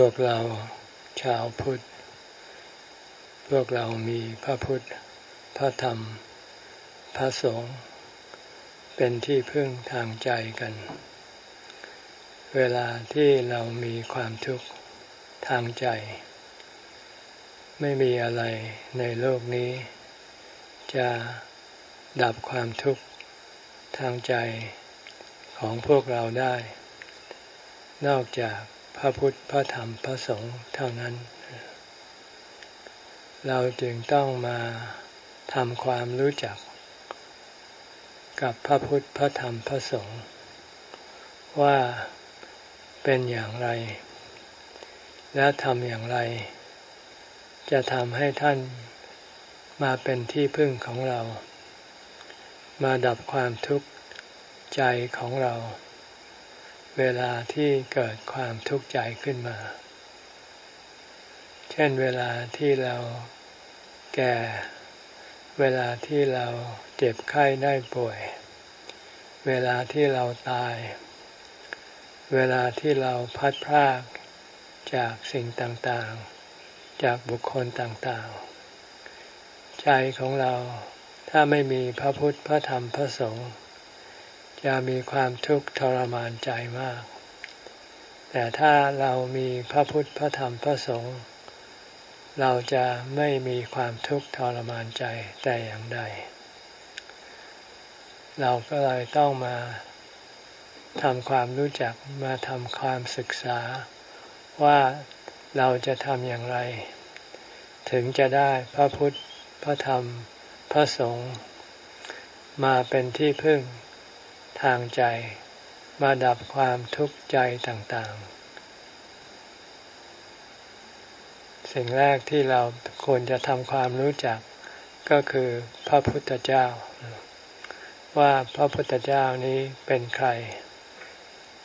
พวกเราชาวพุทธ พวกเรามีพระพุทธ พระธรรม พระสงฆ์เป็นที่พึ่งทางใจกัน เวลาที่เรามีความทุกข์ทางใจ ไม่มีอะไรในโลกนี้ จะดับความทุกข์ทางใจของพวกเราได้ นอกจาก พระพุทธพระธรรมพระสงฆ์เท่านั้น เราจึงต้องมาทำความรู้จัก กับพระพุทธพระธรรมพระสงฆ์ว่าเป็นอย่างไร และทำอย่างไร จะทำให้ท่านมาเป็นที่พึ่งของเรา มาดับความทุกข์ใจของเรา เวลาที่เกิดความทุกข์ใจขึ้นมา เช่นเวลาที่เราแก่ เวลาที่เราเจ็บไข้ได้ป่วย เวลาที่เราตาย เวลาที่เราพัดพรากจากสิ่งต่างๆ จากบุคคลต่างๆ ใจของเราถ้าไม่มีพระพุทธพระธรรมพระสงฆ์ จะมีความทุกข์ทรมานใจมาก แต่ถ้าเรามีพระพุทธพระธรรมพระสงฆ์เราจะไม่มีความทุกข์ทรมานใจแต่อย่างใด เราก็เลยต้องมาทำความรู้จักมาทำความศึกษา ว่าเราจะทำอย่างไร ถึงจะได้พระพุทธพระธรรมพระสงฆ์มาเป็นที่พึ่ง ทางใจ มาดับความทุกข์ใจต่างๆ สิ่งแรกที่เราควรจะทำความรู้จักก็คือพระพุทธเจ้า ว่าพระพุทธเจ้านี้เป็นใคร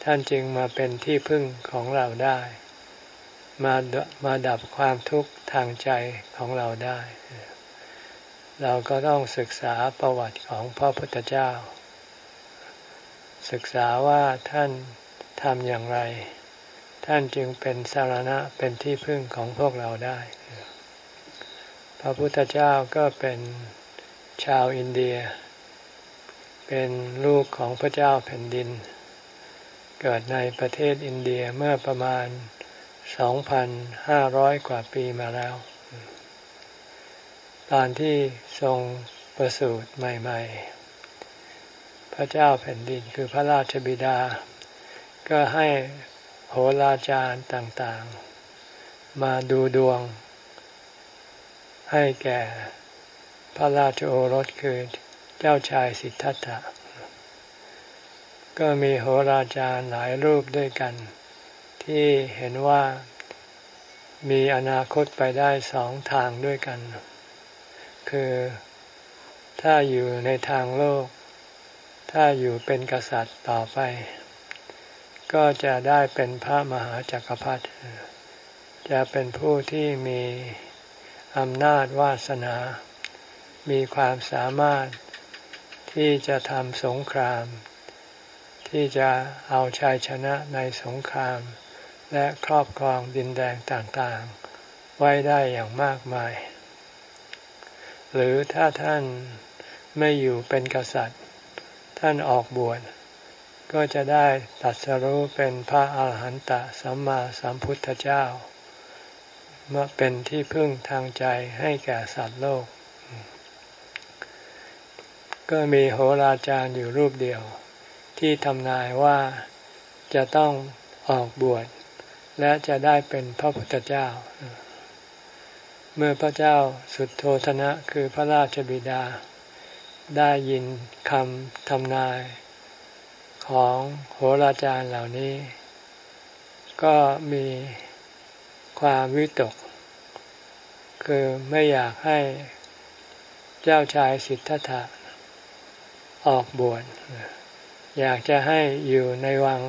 ท่านจึงมาเป็นที่พึ่งของเราได้ มามาดับความทุกข์ทางใจของเราได้ เราก็ต้องศึกษาประวัติของพระพุทธเจ้า ศึกษาว่าท่านทำอย่างไร ท่านจึงเป็นสารณะเป็นที่พึ่งของพวกเราได้ พระพุทธเจ้าก็เป็นชาวอินเดีย เป็นลูกของพระเจ้าแผ่นดิน เกิดในประเทศอินเดียเมื่อประมาณ 2,500 กว่าปีมาแล้ว ตอนที่ทรงประสูติใหม่ ๆ ระเจ้าแผ่นดินคือพระราชบิดา ก็ให้โหราจารย์ต่างๆ มาดูดวง ให้แก่พระราชโอรสคือเจ้าชายสิทธัตถะ ก็มีโหราจารย์หลายรูปด้วยกัน ที่เห็นว่ามีอนาคตไปได้สองทางด้วยกัน คือถ้าอยู่ในทางโลก ถ้าอยู่เป็นกษัตริย์ต่อไป ก็จะได้เป็นพระมหาจักรพรรดิจะเป็นผู้ที่มีอำนาจวาสนา มีความสามารถที่จะทำสงคราม ที่จะเอาชัยชนะในสงคราม และครอบครองดินแดงต่างๆ ไว้ได้อย่างมากมาย หรือถ้าท่านไม่อยู่เป็นกษัตริย์ ท่านออกบวชก็จะได้ตัดสรู้เป็นพระอาหารหันตสัมมาสัมพุทธเจ้าเมื่อเป็นที่พึ่งทางใจให้แก่สัตว์โลก ก็มีโหราจารย์อยู่รูปเดียว ที่ทำนายว่าจะต้องออกบวชและจะได้เป็นพระพุทธเจ้า เมื่อพระเจ้าสุดโทธนะคือพระราชบิดา ได้ยินคำทำนายของโหราจารย์เหล่านี้ ก็มีความวิตก คือไม่อยากให้เจ้าชายสิทธัตถะออกบวชอยากจะให้อยู่ในวัง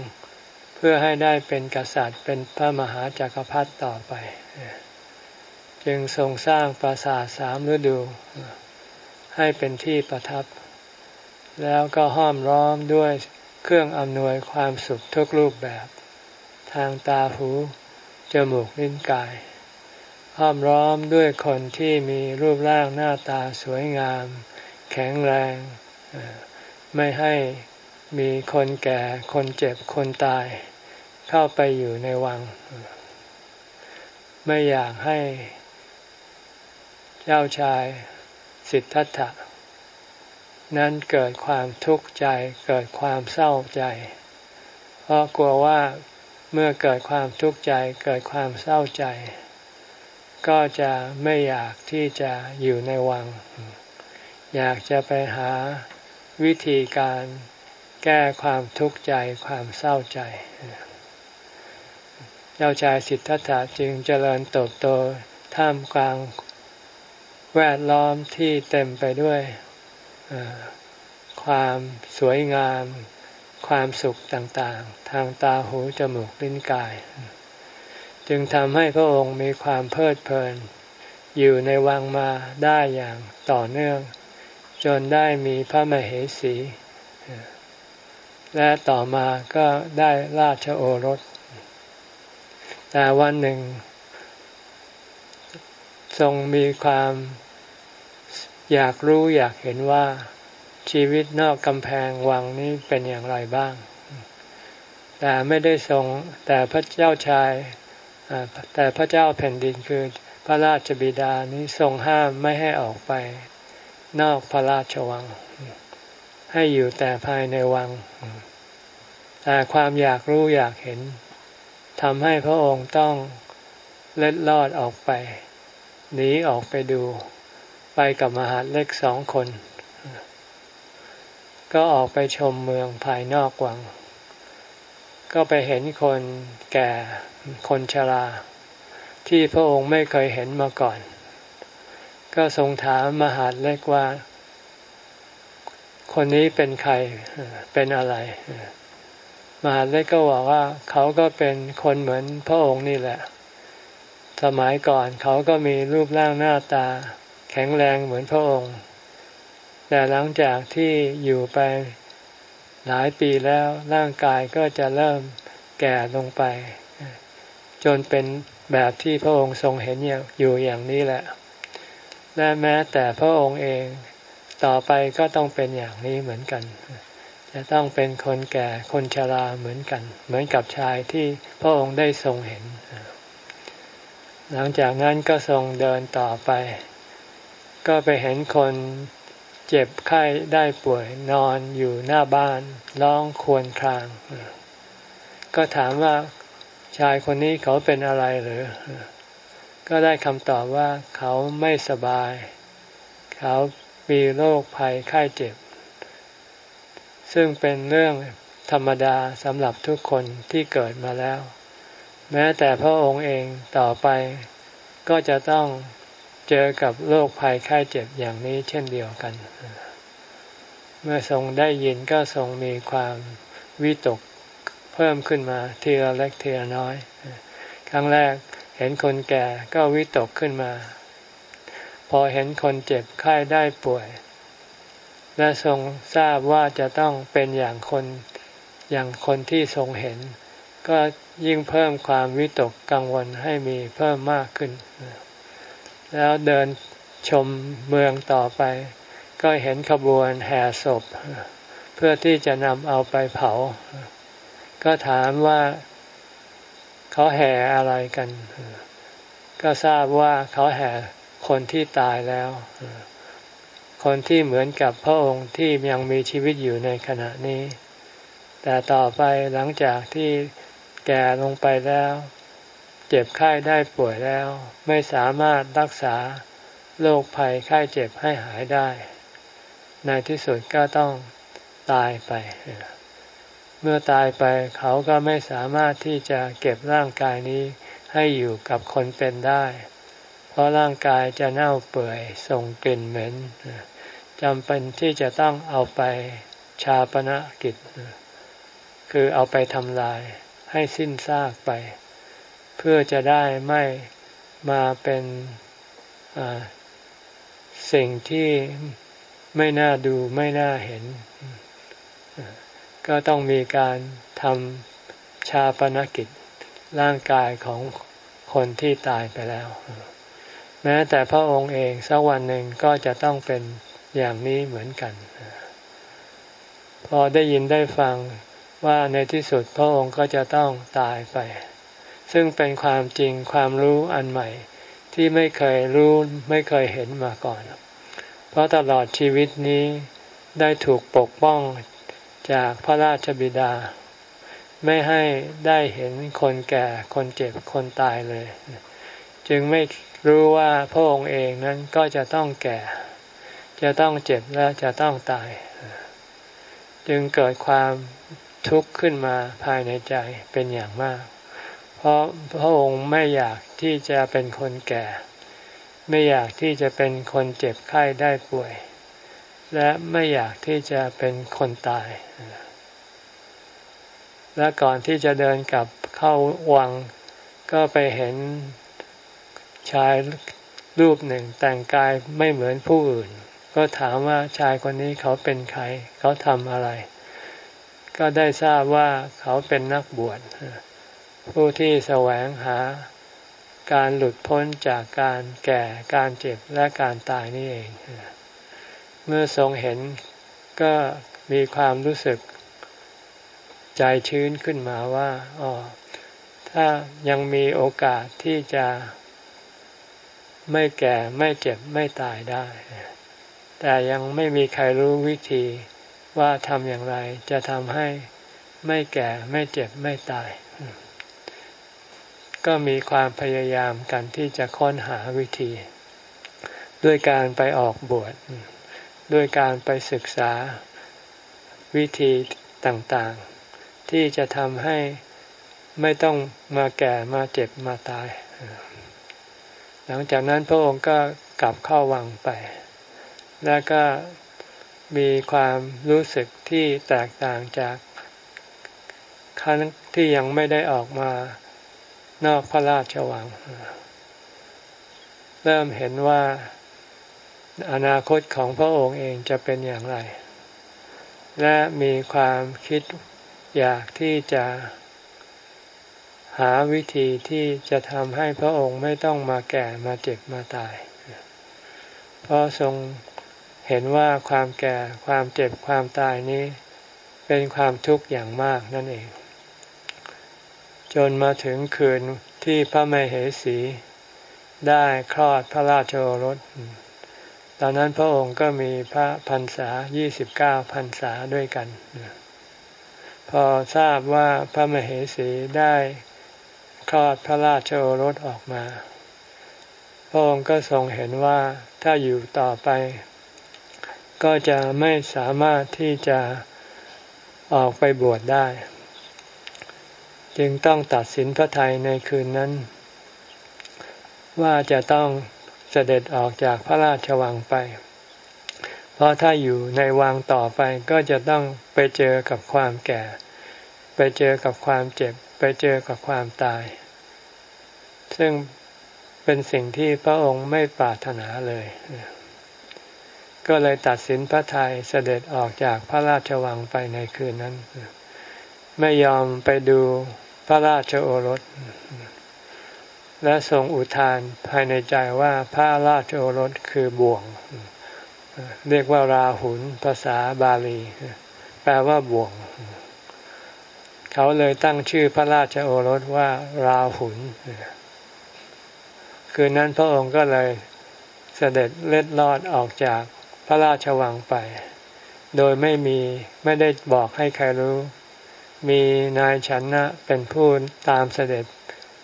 เพื่อให้ได้เป็นกษัตริย์เป็นพระมหาจากักรพรรดิต่อไป จึงทรงสร้างปราสาทสามฤดู ให้เป็นที่ประทับ แล้วก็ห้อมร้อมด้วยเครื่องอำนวยความสุขทุกรูปแบบ ทางตาหูจมูกลิ้นกาย ห้อมร้อมด้วยคนที่มีรูปร่างหน้าตาสวยงาม แข็งแรง ไม่ให้มีคนแก่คนเจ็บคนตาย เข้าไปอยู่ในวัง ไม่อยากให้ เจ้าชาย สิทธัตถะนั้นเกิดความทุกข์ใจ เกิดความเศร้าใจ เพราะกลัวว่าเมื่อเกิดความทุกข์ใจ เกิดความเศร้าใจ ก็จะไม่อยากที่จะอยู่ในวัง อยากจะไปหาวิธีการแก้ความทุกข์ใจความเศร้าใจ เจ้าชายสิทธัตถะจึงเจริญเติบโตท่ามกลาง แวดล้อมที่เต็มไปด้วยความสวยงาม ความสุขต่างๆ ทางตาหูจมูกลิ้นกาย จึงทำให้พระองค์มีความเพลิดเพลิน อยู่ในวังมาได้อย่างต่อเนื่อง จนได้มีพระมเหสี และต่อมาก็ได้ราชโอรส แต่วันหนึ่ง ทรงมีความ อยากรู้อยากเห็นว่าชีวิตนอกกำแพงวังนี้เป็นอย่างไรบ้าง แต่ไม่ได้ทรงแต่พระเจ้าชายแต่พระเจ้าแผ่นดินคือพระราชบิดานี้ทรงห้ามไม่ให้ออกไป นอกพระราชวัง ให้อยู่แต่ภายในวัง แต่ความอยากรู้อยากเห็นทำให้พระองค์ต้องเล็ดลอดออกไป หนีออกไปดูไปกับมหาเล็กสองคน ก็ออกไปชมเมืองภายนอกวัง ก็ไปเห็นคนแก่คนชรา ที่พระองค์ไม่เคยเห็นมาก่อน ก็ทรงถามมหาเล็กว่า คนนี้เป็นใครเป็นอะไร มหาเล็กก็บอกว่า เขาก็เป็นคนเหมือนพระองค์นี่แหละ สมัยก่อนเขาก็มีรูปร่างหน้าตา แข็งแรงเหมือนพระองค์ แต่หลังจากที่อยู่ไปหลายปีแล้วร่างกายก็จะเริ่มแก่ลงไป จนเป็นแบบที่พระองค์ทรงเห็นอยู่อย่างนี้แหละ และแม้แต่พระองค์เองต่อไปก็ต้องเป็นอย่างนี้เหมือนกัน จะต้องเป็นคนแก่คนชราเหมือนกัน เหมือนกับชายที่พระองค์ได้ทรงเห็น หลังจากนั้นก็ทรงเดินต่อไป ก็ไปเห็นคนเจ็บไข้ได้ป่วยนอนอยู่หน้าบ้านร้องครวญคราง ก็ถามว่าชายคนนี้เขาเป็นอะไรหรือ ก็ได้คำตอบว่าเขาไม่สบาย เขามีโรคภัยไข้เจ็บ ซึ่งเป็นเรื่องธรรมดาสำหรับทุกคนที่เกิดมาแล้ว แม้แต่พระองค์เองต่อไปก็จะต้องเจอกับโรคภัยไข้เจ็บอย่างนี้เช่นเดียวกัน เมื่อทรงได้ยินก็ทรงมีความวิตกเพิ่มขึ้นมาทีละเล็กทีละน้อย ครั้งแรกเห็นคนแก่ก็วิตกขึ้นมา พอเห็นคนเจ็บไข้ได้ป่วย และทรงทราบว่าจะต้องเป็นอย่างคนอย่างคนที่ทรงเห็น ก็ยิ่งเพิ่มความวิตกกังวลให้มีเพิ่มมากขึ้น แล้วเดินชมเมืองต่อไป ก็เห็นขบวนแห่ศพ เพื่อที่จะนำเอาไปเผา ก็ถามว่าเขาแห่อะไรกัน ก็ทราบว่าเขาแห่คนที่ตายแล้ว คนที่เหมือนกับพระองค์ที่ยังมีชีวิตอยู่ในขณะนี้ แต่ต่อไปหลังจากที่ แก่ลงไปแล้ว เจ็บไข้ได้ป่วยแล้ว ไม่สามารถรักษาโรคภัยไข้เจ็บให้หายได้ ในที่สุดก็ต้องตายไป เมื่อตายไปเขาก็ไม่สามารถที่จะเก็บร่างกายนี้ให้อยู่กับคนเป็นได้ เพราะร่างกายจะเน่าเปื่อยส่งกลิ่นเหม็นจำเป็นที่จะต้องเอาไปชาปนกิจ คือเอาไปทำลาย ให้สิ้นซากไป เพื่อจะได้ไม่มาเป็นสิ่งที่ไม่น่าดูไม่น่าเห็น ก็ต้องมีการทำชาปนกิจร่างกายของคนที่ตายไปแล้ว แม้แต่พระองค์เองสักวันหนึ่งก็จะต้องเป็นอย่างนี้เหมือนกัน พอได้ยินได้ฟัง ว่าในที่สุดพระองค์ก็จะต้องตายไป ซึ่งเป็นความจริงความรู้อันใหม่ที่ไม่เคยรู้ไม่เคยเห็นมาก่อน เพราะตลอดชีวิตนี้ได้ถูกปกป้องจากพระราชบิดา ไม่ให้ได้เห็นคนแก่คนเจ็บคนตายเลย จึงไม่รู้ว่าพระองค์เองนั้นก็จะต้องแก่ จะต้องเจ็บและจะต้องตาย จึงเกิดความ ทุกข์ขึ้นมาภายในใจเป็นอย่างมาก เพราะพระองค์ไม่อยากที่จะเป็นคนแก่ ไม่อยากที่จะเป็นคนเจ็บไข้ได้ป่วย และไม่อยากที่จะเป็นคนตาย และก่อนที่จะเดินกลับเข้าวังก็ไปเห็นชายรูปหนึ่งแต่งกายไม่เหมือนผู้อื่น ก็ถามว่าชายคนนี้เขาเป็นใคร เขาทำอะไร ก็ได้ทราบว่าเขาเป็นนักบวชผู้ที่แสวงหาการหลุดพ้นจากการแก่การเจ็บและการตายนี่เอง เมื่อทรงเห็นก็มีความรู้สึกใจชื้นขึ้นมาว่าอ๋อถ้ายังมีโอกาสที่จะไม่แก่ไม่เจ็บไม่ตายได้ แต่ยังไม่มีใครรู้วิธี ว่าทำอย่างไรจะทำให้ไม่แก่ไม่เจ็บไม่ตาย ก็มีความพยายามกันที่จะค้นหาวิธี ด้วยการไปออกบวช ด้วยการไปศึกษาวิธีต่างๆ ที่จะทำให้ไม่ต้องมาแก่มาเจ็บมาตาย หลังจากนั้นพระองค์ก็กลับเข้าวังไป แล้วก็ มีความรู้สึกที่แตกต่างจากครั้งที่ยังไม่ได้ออกมานอกพระราชวัง เริ่มเห็นว่าอนาคตของพระองค์เองจะเป็นอย่างไร และมีความคิดอยากที่จะหาวิธีที่จะทำให้พระองค์ไม่ต้องมาแก่มาเจ็บมาตาย เพราะทรง เห็นว่าความแก่ความเจ็บความตายนี้ เป็นความทุกข์อย่างมากนั่นเอง จนมาถึงคืนที่พระมเหสี ได้คลอดพระราชโอรส ตอนนั้นพระองค์ก็มีพระพรรษายี่สิบเก้าพรรษาด้วยกัน พอทราบว่าพระมเหสีได้คลอดพระราชโอรสออกมา พระองค์ก็ทรงเห็นว่าถ้าอยู่ต่อไป ก็จะไม่สามารถที่จะออกไปบวชได้ จึงต้องตัดสินพระทัยในคืนนั้น ว่าจะต้องเสด็จออกจากพระราชวังไป เพราะถ้าอยู่ในวังต่อไปก็จะต้องไปเจอกับความแก่ ไปเจอกับความเจ็บ ไปเจอกับความตาย ซึ่งเป็นสิ่งที่พระองค์ไม่ปรารถนาเลย ก็เลยตัดสินพระทัยเสด็จออกจากพระราชวังไปในคืนนั้น ไม่ยอมไปดูพระราชโอรส และทรงอุทานภายในใจว่าพระราชโอรสคือบ่วง เรียกว่าราหุลภาษาบาลี แปลว่าบ่วง เขาเลยตั้งชื่อพระราชโอรสว่าราหุลคืนนั้นพระองค์ก็เลยเสด็จเล็ดลอดออกจาก ระราชวังไป โดยไม่มีไม่ได้บอกให้ใครรู้ มีนายชนะเป็นผู้ตามเสด็จ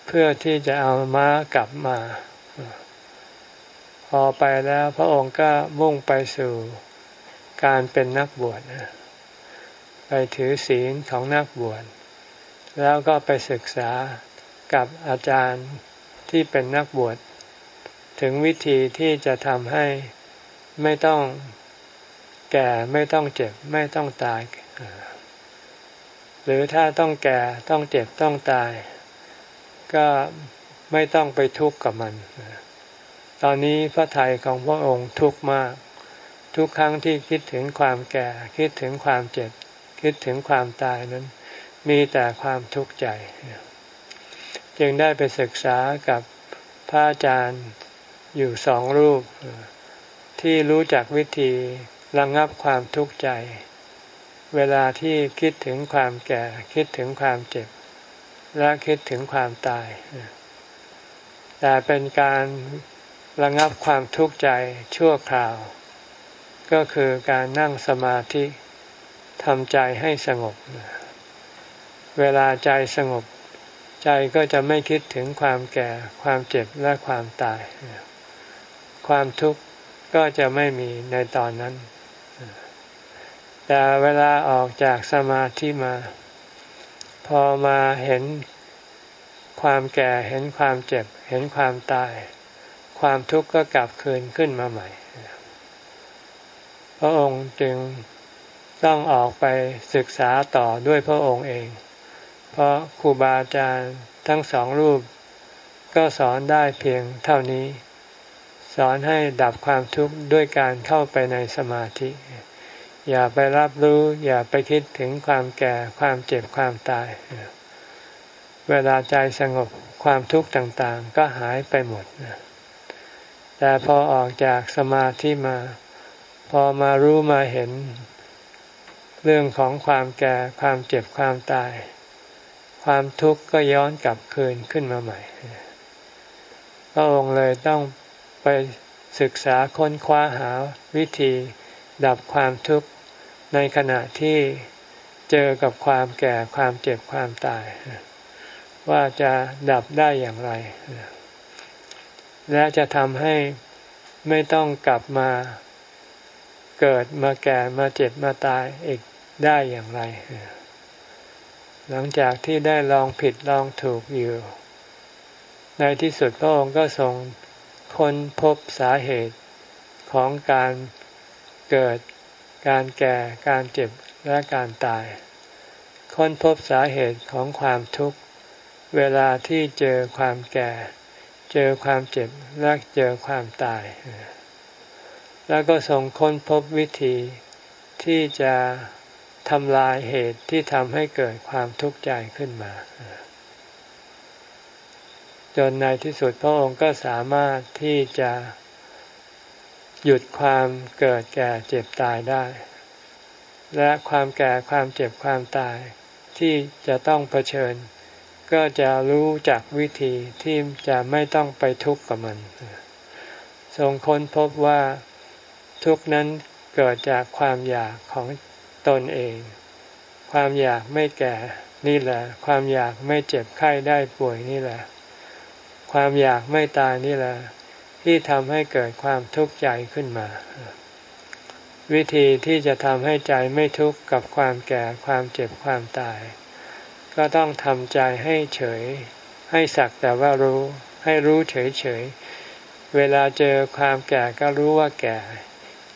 เพื่อที่จะเอาม้ากลับมา พอไปแล้วพระองค์ก็มุ่งไปสู่การเป็นนักบวชไปถือศีลของนักบวชแล้วก็ไปศึกษากับอาจารย์ที่เป็นนักบวชถึงวิธีที่จะทำให้ ไม่ต้องแก่ไม่ต้องเจ็บ ไม่ต้องตาย หรือถ้าต้องแก่ต้องเจ็บต้องตาย ก็ไม่ต้องไปทุกข์กับมัน ตอนนี้พระทัยของพระองค์ทุกข์มาก ทุกครั้งที่คิดถึงความแก่ คิดถึงความเจ็บ คิดถึงความตายนั้น มีแต่ความทุกข์ใจ จึงได้ไปศึกษากับพระอาจารย์อยู่สองรูป ที่รู้จักวิธีระงงับความทุกข์ใจ เวลาที่คิดถึงความแก่ คิดถึงความเจ็บ และคิดถึงความตาย แต่เป็นการระงับความทุกข์ใจชั่วคราว ก็คือการนั่งสมาธิทำใจให้สงบ เวลาใจสงบ ใจก็จะไม่คิดถึงความแก่ ความเจ็บและความตาย ความทุกข์ ก็จะไม่มีในตอนนั้น แต่เวลาออกจากสมาธิมา พอมาเห็นความแก่เห็นความเจ็บ เห็นความตาย ความทุกข์ก็กลับคืนขึ้นมาใหม่ พระองค์จึงต้องออกไปศึกษาต่อด้วยพระองค์เอง เพราะครูบาอาจารย์ทั้งสองรูป ก็สอนได้เพียงเท่านี้ สอนให้ดับความทุกข์ด้วยการเข้าไปในสมาธิ อย่าไปรับรู้ อย่าไปคิดถึงความแก่ความเจ็บความตาย เวลาใจสงบความทุกข์ต่างๆ ก็หายไปหมด แต่พอออกจากสมาธิมา พอมารู้มาเห็น เรื่องของความแก่ความเจ็บความตาย ความทุกข์ก็ย้อนกลับคืนขึ้นมาใหม่พระองค์เลยต้อง ไปศึกษาค้นคว้าหาวิธี ดับความทุกข์ในขณะที่เจอกับความแก่ความเจ็บความตาย ว่าจะดับได้อย่างไร และจะทำให้ไม่ต้องกลับมาเกิดมาแก่มาเจ็บมาตายอีกได้อย่างไร หลังจากที่ได้ลองผิดลองถูกอยู่ ในที่สุดพระองค์ก็ทรง ค้นพบสาเหตุของการเกิด การแก่ การเจ็บ และการตาย ค้นพบสาเหตุของความทุกข์ เวลาที่เจอความแก่ เจอความเจ็บ และเจอความตาย แล้วก็ทรงค้นพบวิธีที่จะทำลายเหตุที่ทำให้เกิดความทุกข์ใจขึ้นมา จนในที่สุดพระองค์ก็สามารถที่จะหยุดความเกิดแก่เจ็บตายได้ และความแก่ความเจ็บความตาย ที่จะต้องเผชิญ ก็จะรู้จักวิธีที่จะไม่ต้องไปทุกข์กับมันทรงค้นพบว่าทุกนั้นเกิดจากความอยากของตนเอง ความอยากไม่แก่นี่แหละ ความอยากไม่เจ็บไข้ได้ป่วยนี่แหละ ความอยากไม่ตายนี่แหละที่ทำให้เกิดความทุกข์ใจขึ้นมา วิธีที่จะทำให้ใจไม่ทุกข์กับความแก่ความเจ็บความตาย ก็ต้องทำใจให้เฉย ให้สักแต่ว่ารู้ ให้รู้เฉยเฉยเวลาเจอความแก่ก็รู้ว่าแก่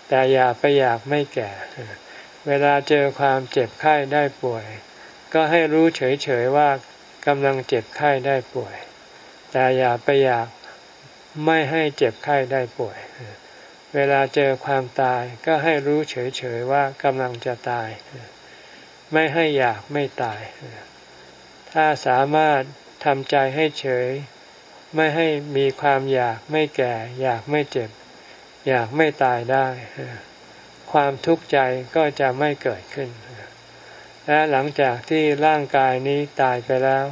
แต่อย่าไปอยากไม่แก่ เวลาเจอความเจ็บไข้ได้ป่วย ก็ให้รู้เฉยๆว่ากำลังเจ็บไข้ได้ป่วย แต่อย่าไปอยากไม่ให้เจ็บไข้ได้ป่วย เวลาเจอความตายก็ให้รู้เฉยๆว่ากำลังจะตาย ไม่ให้อยากไม่ตาย ถ้าสามารถทำใจให้เฉย ไม่ให้มีความอยากไม่แก่ อยากไม่เจ็บ อยากไม่ตายได้ ความทุกข์ใจก็จะไม่เกิดขึ้น และหลังจากที่ร่างกายนี้ตายไปแล้ว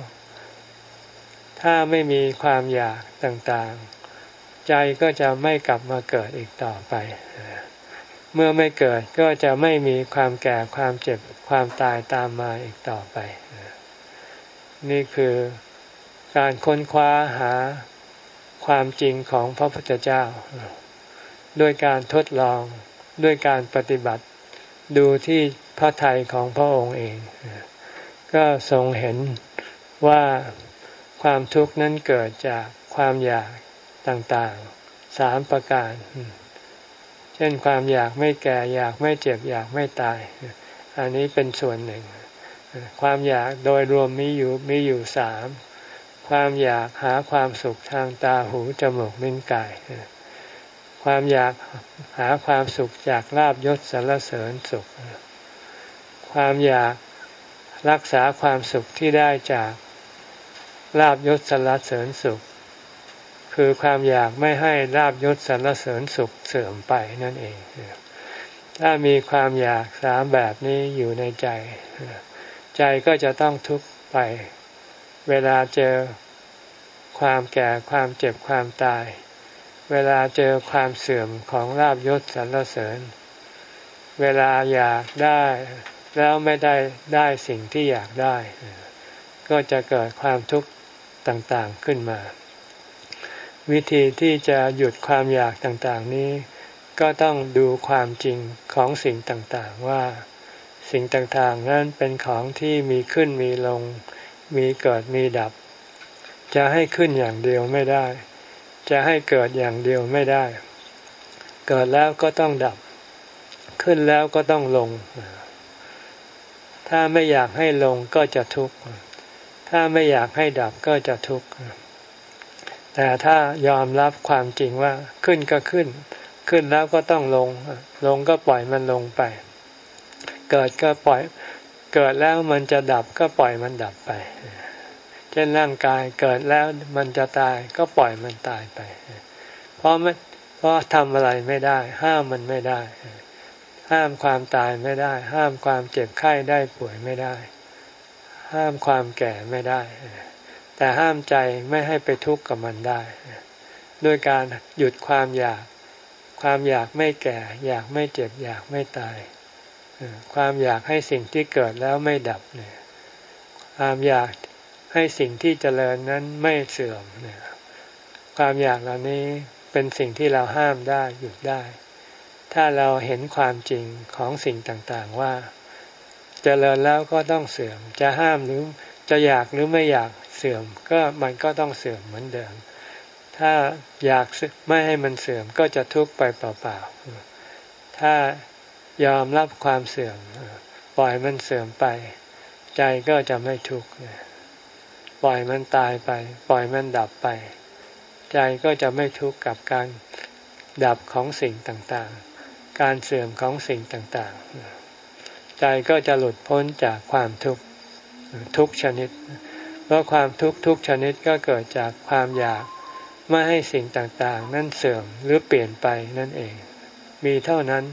ถ้าไม่มีความอยากต่างๆ ใจก็จะไม่กลับมาเกิดอีกต่อไป เมื่อไม่เกิดก็จะไม่มีความแก่ความเจ็บความตายตามมาอีกต่อไป นี่คือการค้นคว้าหาความจริงของพระพุทธเจ้าโดยการทดลองด้วยการปฏิบัติดูที่พระทัยของพระองค์เอง ก็ทรงเห็นว่า ความทุกข์นั้นเกิดจากความอยากต่างๆสามประการ เช่นความอยากไม่แก่อยากไม่เจ็บอยากไม่ตาย อันนี้เป็นส่วนหนึ่ง ความอยากโดยรวมมีอยู่มีอยู่สามความอยากหาความสุขทางตาหูจมูกมิ้นกาย ความอยากหาความสุขจากลาบยศสรรเสริญสุข ความอยากรักษาความสุขที่ได้จาก ลาบยศสรรเสริญสุข คือความอยากไม่ให้ลาบยศสรรเสริญสุขเสื่อมไปนั่นเอง ถ้ามีความอยากสามแบบนี้อยู่ในใจ ใจก็จะต้องทุกข์ไป เวลาเจอความแก่ความเจ็บความตาย เวลาเจอความเสื่อมของลาบยศสรรเสริญ เวลาอยากได้แล้วไม่ได้ได้สิ่งที่อยากได้ ก็จะเกิดความทุกข์ ต่างๆขึ้นมา วิธีที่จะหยุดความอยากต่างๆนี้ ก็ต้องดูความจริงของสิ่งต่างๆว่า สิ่งต่างๆนั้นเป็นของที่มีขึ้นมีลง มีเกิดมีดับ จะให้ขึ้นอย่างเดียวไม่ได้ จะให้เกิดอย่างเดียวไม่ได้ เกิดแล้วก็ต้องดับ ขึ้นแล้วก็ต้องลงถ้าไม่อยากให้ลงก็จะทุกข์ ถ้าไม่อยากให้ดับก็จะทุกข์แต่ถ้ายอมรับความจริงว่าขึ้นก็ขึ้น ขึ้นแล้วก็ต้องลง ลงก็ปล่อยมันลงไป เกิดก็ปล่อย เกิดแล้วมันจะดับก็ปล่อยมันดับไป เช่นร่างกายเกิดแล้วมันจะตายก็ปล่อยมันตายไป เพราะไม่เพราะทำอะไรไม่ได้ ห้ามมันไม่ได้ ห้ามความตายไม่ได้ ห้ามความเจ็บไข้ได้ป่วยไม่ได้ ห้ามความแก่ไม่ได้ แต่ห้ามใจไม่ให้ไปทุกข์กับมันได้ ด้วยการหยุดความอยาก ความอยากไม่แก่ อยากไม่เจ็บ อยากไม่ตาย ความอยากให้สิ่งที่เกิดแล้วไม่ดับเนี่ยความอยากให้สิ่งที่เจริญนั้นไม่เสื่อมเนี่ยความอยากเหล่านี้เป็นสิ่งที่เราห้ามได้หยุดได้ ถ้าเราเห็นความจริงของสิ่งต่างๆว่า เจริญแล้วก็ต้องเสื่อม จะห้ามหรือจะอยากหรือไม่อยากเสื่อม ก็มันก็ต้องเสื่อมเหมือนเดิม ถ้าอยากไม่ให้มันเสื่อมก็จะทุกข์ไปเปล่าๆ ถ้ายอมรับความเสื่อม ปล่อยมันเสื่อมไป ใจก็จะไม่ทุกข์ปล่อยมันตายไป ปล่อยมันดับไป ใจก็จะไม่ทุกข์กับการดับของสิ่งต่างๆ การเสื่อมของสิ่งต่างๆ ใจก็จะหลุดพ้นจากความทุกข์ทุกชนิด เพราะความทุกข์ทุกชนิดก็เกิดจากความอยากไม่ให้สิ่งต่างๆ นั่นเสื่อมหรือเปลี่ยนไปนั่นเอง มีเท่านั้น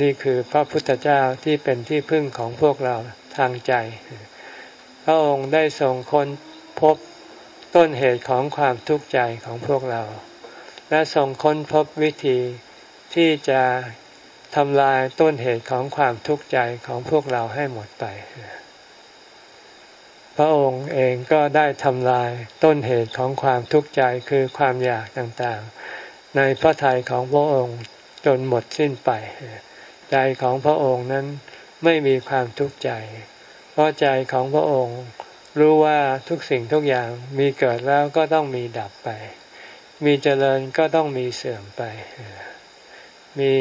นี่คือพระพุทธเจ้าที่เป็นที่พึ่งของพวกเราทางใจ พระองค์ได้ทรงค้นพบต้นเหตุของความทุกข์ใจของพวกเรา และทรงค้นพบวิธีที่จะ ทำลายต้นเหตุของความทุกข์ใจของพวกเราให้หมดไป พระองค์เองก็ได้ทำลายต้นเหตุของความทุกข์ใจคือความอยากต่างๆ ในพระทัยของพระองค์จนหมดสิ้นไป ใจของพระองค์นั้นไม่มีความทุกข์ใจ เพราะใจของพระองค์รู้ว่าทุกสิ่งทุกอย่างมีเกิดแล้วก็ต้องมีดับไป มีเจริญก็ต้องมีเสื่อมไป มี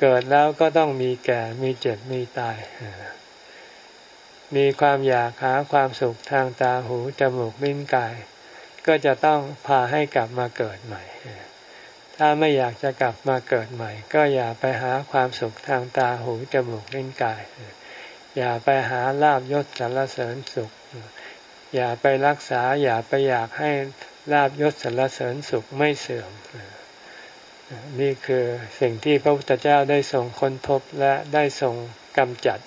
เกิดแล้วก็ต้องมีแก่ มีเจ็บ มีตาย มีความอยากหาความสุขทางตาหูจมูกลิ้นกาย ก็จะต้องพาให้กลับมาเกิดใหม่ ถ้าไม่อยากจะกลับมาเกิดใหม่ ก็อย่าไปหาความสุขทางตาหูจมูกลิ้นกาย อย่าไปหาลาบยศสรรเสริญสุข อย่าไปรักษา อย่าไปอยากให้ลาบยศสรรเสริญสุขไม่เสื่อม นี่คือสิ่งที่พระพุทธเจ้าได้ทรงค้นพบและได้ทรงกำจัด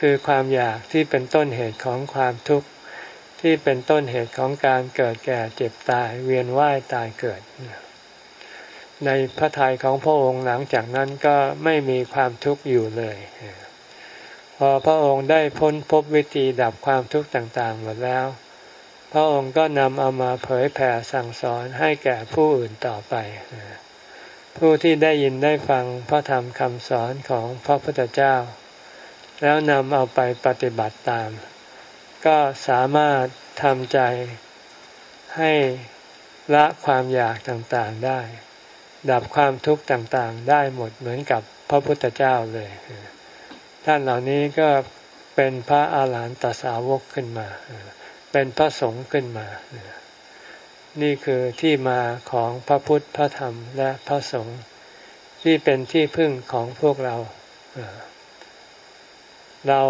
คือความอยากที่เป็นต้นเหตุของความทุกข์ที่เป็นต้นเหตุของการเกิดแก่เจ็บตายเวียนว่ายตายเกิด ในพระทัยของพระองค์หลังจากนั้นก็ไม่มีความทุกข์อยู่เลย พอพระองค์ได้พ้นพบวิธีดับความทุกข์ต่างๆหมดแล้ว พระองค์ก็นำเอามาเผยแผ่สั่งสอนให้แก่ผู้อื่นต่อไป ผู้ที่ได้ยินได้ฟังพระธรรมคำสอนของพระพุทธเจ้า แล้วนำเอาไปปฏิบัติตาม ก็สามารถทำใจให้ละความอยากต่างๆได้ ดับความทุกข์ต่างๆ ได้หมดเหมือนกับพระพุทธเจ้าเลย ท่านเหล่านี้ก็เป็นพระอาหารหันตสาวกขึ้นมา เป็นพระสงฆ์ขึ้นมา นี่คือที่มาของพระพุทธพระธรรมและพระสงฆ์ที่เป็นที่พึ่งของพวกเรา เรา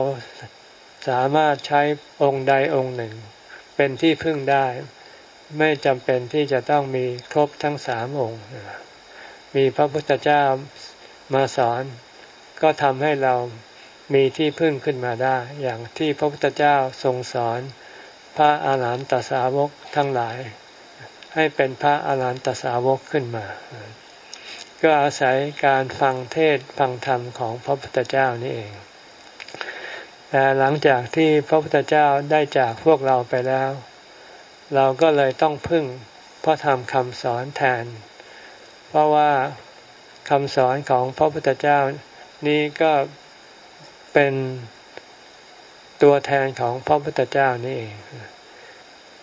สามารถใช้องค์ใดองค์หนึ่ง เป็นที่พึ่งได้ ไม่จำเป็นที่จะต้องมีครบทั้งสามองค์ มีพระพุทธเจ้ามาสอน ก็ทำให้เรามีที่พึ่งขึ้นมาได้ อย่างที่พระพุทธเจ้าทรงสอนพระอาหารหันตสาวกทั้งหลาย ให้เป็นพระอาหารหันตสาวกขึ้นมา ก็อาศัยการฟังเทศฟังธรรมของพระพุทธเจ้านี่เองแต่หลังจากที่พระพุทธเจ้าได้จากพวกเราไปแล้ว เราก็เลยต้องพึ่งพระธรรมคำสอนแทน เพราะว่าคำสอนของพระพุทธเจ้านี้ก็เป็นตัวแทนของพระพุทธเจ้านี่เอง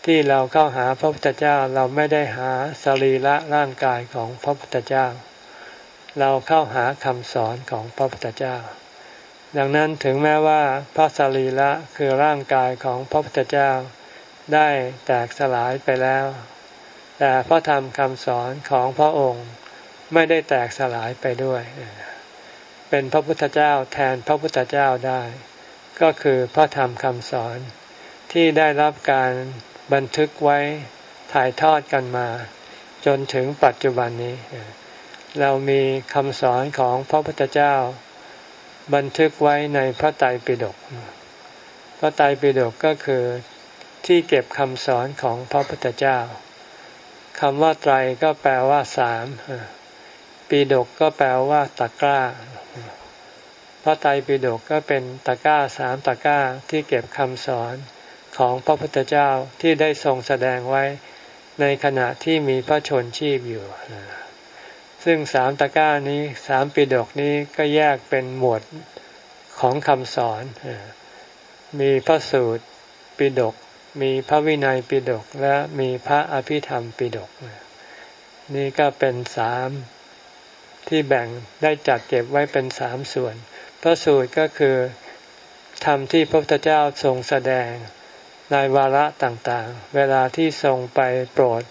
ที่เราเข้าหาพระพุทธเจ้าเราไม่ได้หาสรีระร่างกายของพระพุทธเจ้า เราเข้าหาคำสอนของพระพุทธเจ้า ดังนั้นถึงแม้ว่าพระสรีระคือร่างกายของพระพุทธเจ้า ได้แตกสลายไปแล้ว แต่พระธรรมคำสอนของพระองค์ไม่ได้แตกสลายไปด้วย เป็นพระพุทธเจ้าแทนพระพุทธเจ้าได้ ก็คือพระธรรมคำสอนที่ได้รับการ บันทึกไว้ถ่ายทอดกันมา จนถึงปัจจุบันนี้ เรามีคำสอนของพระพุทธเจ้า บันทึกไว้ในพระไตรปิฎกพระไตรปิฎกก็คือที่เก็บคำสอนของพระพุทธเจ้าคำว่าไตรก็แปลว่าสามปีดกก็แปลว่าตะกร้า พระไตรปิฎกก็เป็นตะกร้าสามตะกร้าที่เก็บคำสอน ของพระพุทธเจ้าที่ได้ทรงแสดงไว้ในขณะที่มีพระชนชีพอยู่ ซึ่งสามตะก้านี้สามปิฎกนี้ก็แยกเป็นหมวดของคำสอน มีพระสูตรปิฎกมีพระวินัยปิฎกและมีพระอภิธรรมปิฎกนี่ก็เป็นสามที่แบ่งได้จัดเก็บไว้เป็นสามส่วน พระสูตรก็คือธรรมที่พระพุทธเจ้าทรงแสดง ในวาระต่างๆ เวลาที่ทรงไปโปรด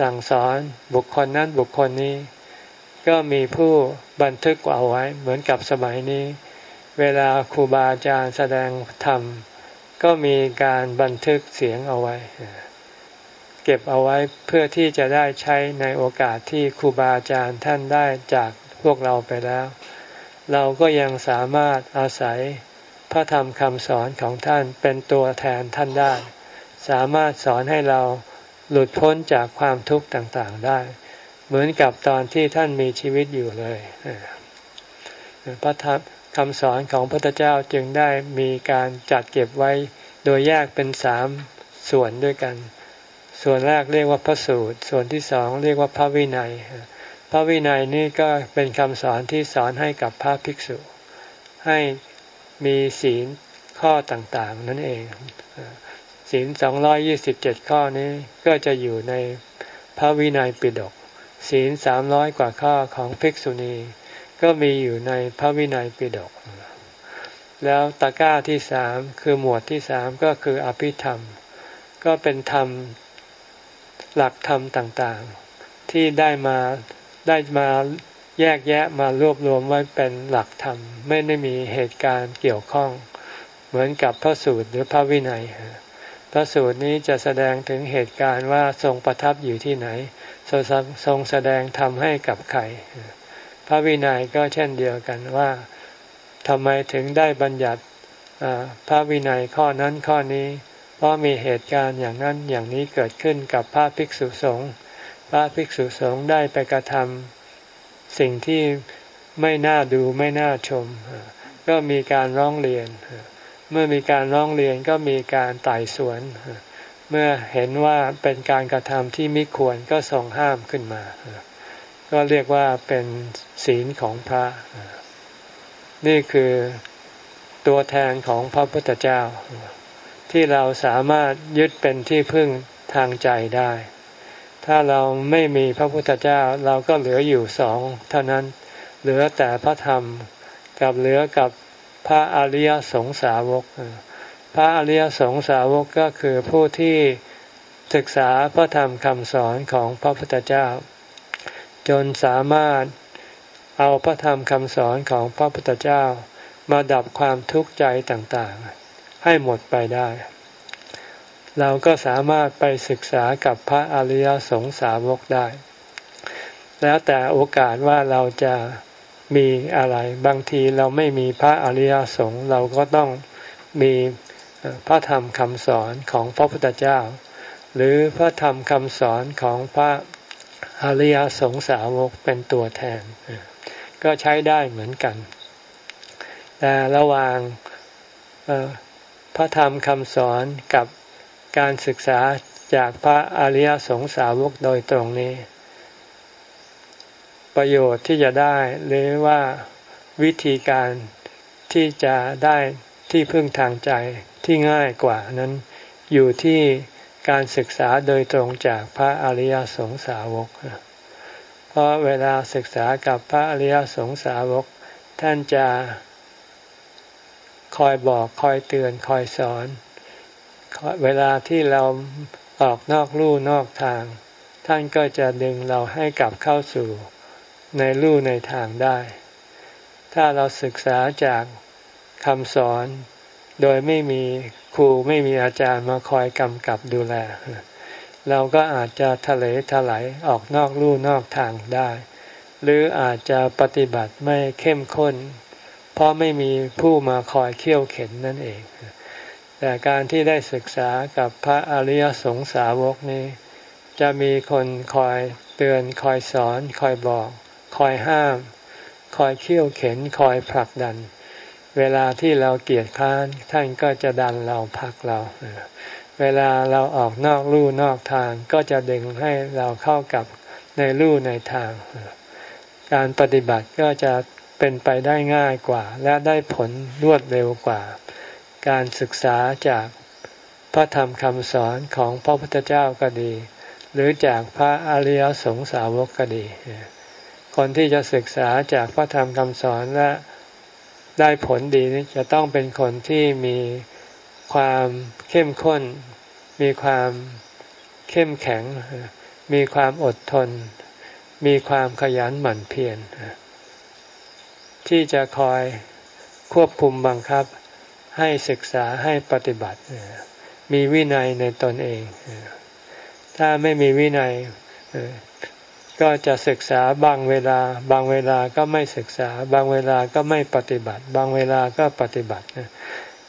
สั่งสอนบุคคลนั้นบุคคลนี้ ก็มีผู้บันทึกเอาไว้เหมือนกับสมัยนี้ เวลาครูบาอาจารย์แสดงธรรม ก็มีการบันทึกเสียงเอาไว้ เก็บเอาไว้เพื่อที่จะได้ใช้ในโอกาสที่ครูบาอาจารย์ท่านได้จากพวกเราไปแล้ว เราก็ยังสามารถอาศัย พระธรรมคำสอนของท่านเป็นตัวแทนท่านได้ สามารถสอนให้เราหลุดพ้นจากความทุกข์ต่างๆได้ เหมือนกับตอนที่ท่านมีชีวิตอยู่เลยพระธรรมคำสอนของพระพุทธเจ้าจึงได้มีการจัดเก็บไว้โดยแยกเป็นสามส่วนด้วยกัน ส่วนแรกเรียกว่าพระสูตร ส่วนที่สองเรียกว่าพระวินัย พระวินัยนี่ก็เป็นคำสอนที่สอนให้กับพระภิกษุ ให้ มีศีลข้อต่างๆ นั่นเอง ศีลสองร้อยยี่สิบเจ็ดข้อนี้ก็จะอยู่ในพระวินัยปิฎกศีลสามร้อยกว่าข้อของภิกษุณี ก็มีอยู่ในพระวินัยปิฎกแล้วตะก้าที่สามคือหมวดที่สามก็คืออภิธรรม ก็เป็นธรรมหลักธรรมต่างๆ ที่ได้มาได้มา แยกแยะมารวบรวมไว้เป็นหลักธรรม ไม่ได้มีเหตุการณ์เกี่ยวข้อง เหมือนกับพระสูตรหรือพระวินัย พระสูตรนี้จะแสดงถึงเหตุการณ์ว่าทรงประทับอยู่ที่ไหน ทรงแสดงธรรมให้กับใคร พระวินัยก็เช่นเดียวกันว่าทำไมถึงได้บัญญัติพระวินัยข้อนั้นข้อนี้ เพราะมีเหตุการณ์อย่างนั้นอย่างนี้เกิดขึ้นกับพระภิกษุสงฆ์พระภิกษุสงฆ์ได้ไปกระทำ สิ่งที่ไม่น่าดูไม่น่าชม ก็มีการร้องเรียน เมื่อมีการร้องเรียนก็มีการไต่สวน เมื่อเห็นว่าเป็นการกระทำที่ไม่ควรก็ส่งห้ามขึ้นมา ก็เรียกว่าเป็นศีลของพระ นี่คือตัวแทนของพระพุทธเจ้า ที่เราสามารถยึดเป็นที่พึ่งทางใจได้ ถ้าเราไม่มีพระพุทธเจ้าเราก็เหลืออยู่สองเท่านั้น เหลือแต่พระธรรมกับเหลือกับพระอริยสงสาวก พระอริยสงสาวกก็คือผู้ที่ศึกษาพระธรรมคำสอนของพระพุทธเจ้า จนสามารถเอาพระธรรมคำสอนของพระพุทธเจ้า มาดับความทุกข์ใจต่างๆ ให้หมดไปได้ เราก็สามารถไปศึกษากับพระอริยสงสาวกได้ แล้วแต่โอกาสว่าเราจะมีอะไร บางทีเราไม่มีพระอริยสงฆ์เราก็ต้องมีพระธรรมคำสอนของพระพุทธเจ้า หรือพระธรรมคำสอนของพระอริยสงสาวกเป็นตัวแทน ก็ใช้ได้เหมือนกัน แต่ระหว่างพระธรรมคำสอนกับ การศึกษาจากพระอริยสงสาวกโดยตรงนี้ ประโยชน์ที่จะได้หรือว่าวิธีการที่จะได้ที่พึ่งทางใจที่ง่ายกว่านั้น อยู่ที่การศึกษาโดยตรงจากพระอริยสงสาวก เพราะเวลาศึกษากับพระอริยสงสาวก ท่านจะคอยบอกคอยเตือนคอยสอน เวลาที่เราออกนอกลู่นอกทาง ท่านก็จะดึงเราให้กลับเข้าสู่ในลู่ในทางได้ ถ้าเราศึกษาจากคำสอนโดยไม่มีครูไม่มีอาจารย์มาคอยกำกับดูแล เราก็อาจจะทะเลถลายออกนอกลู่นอกทางได้ หรืออาจจะปฏิบัติไม่เข้มข้น เพราะไม่มีผู้มาคอยเขี่ยวเข็นนั่นเอง แต่การที่ได้ศึกษากับพระอริยสงสาวกนี้ จะมีคนคอยเตือนคอยสอน คอยบอก คอยห้าม คอยเขี่ยวเข็นคอยผลักดัน เวลาที่เราเกียดค้านท่านก็จะดันเราพักเรา เวลาเราออกนอกลู่นอกทางก็จะดึงให้เราเข้ากับในลู่ในทาง การปฏิบัติก็จะเป็นไปได้ง่ายกว่า และได้ผลรวดเร็วกว่า การศึกษาจากพระธรรมคำสอนของพระพุทธเจ้าก็ดี หรือจากพระอริยสงสาวกก็ดี คนที่จะศึกษาจากพระธรรมคำสอนและได้ผลดีนี่จะต้องเป็นคนที่มีความเข้มข้น มีความเข้มแข็ง มีความอดทน มีความขยันหมั่นเพียรที่จะคอยควบคุมบังคับ ให้ศึกษาให้ปฏิบัติ มีวินัยในตนเอง ถ้าไม่มีวินัยก็จะศึกษาบางเวลา บางเวลาก็ไม่ศึกษา บางเวลาก็ไม่ปฏิบัติ บางเวลาก็ปฏิบัติ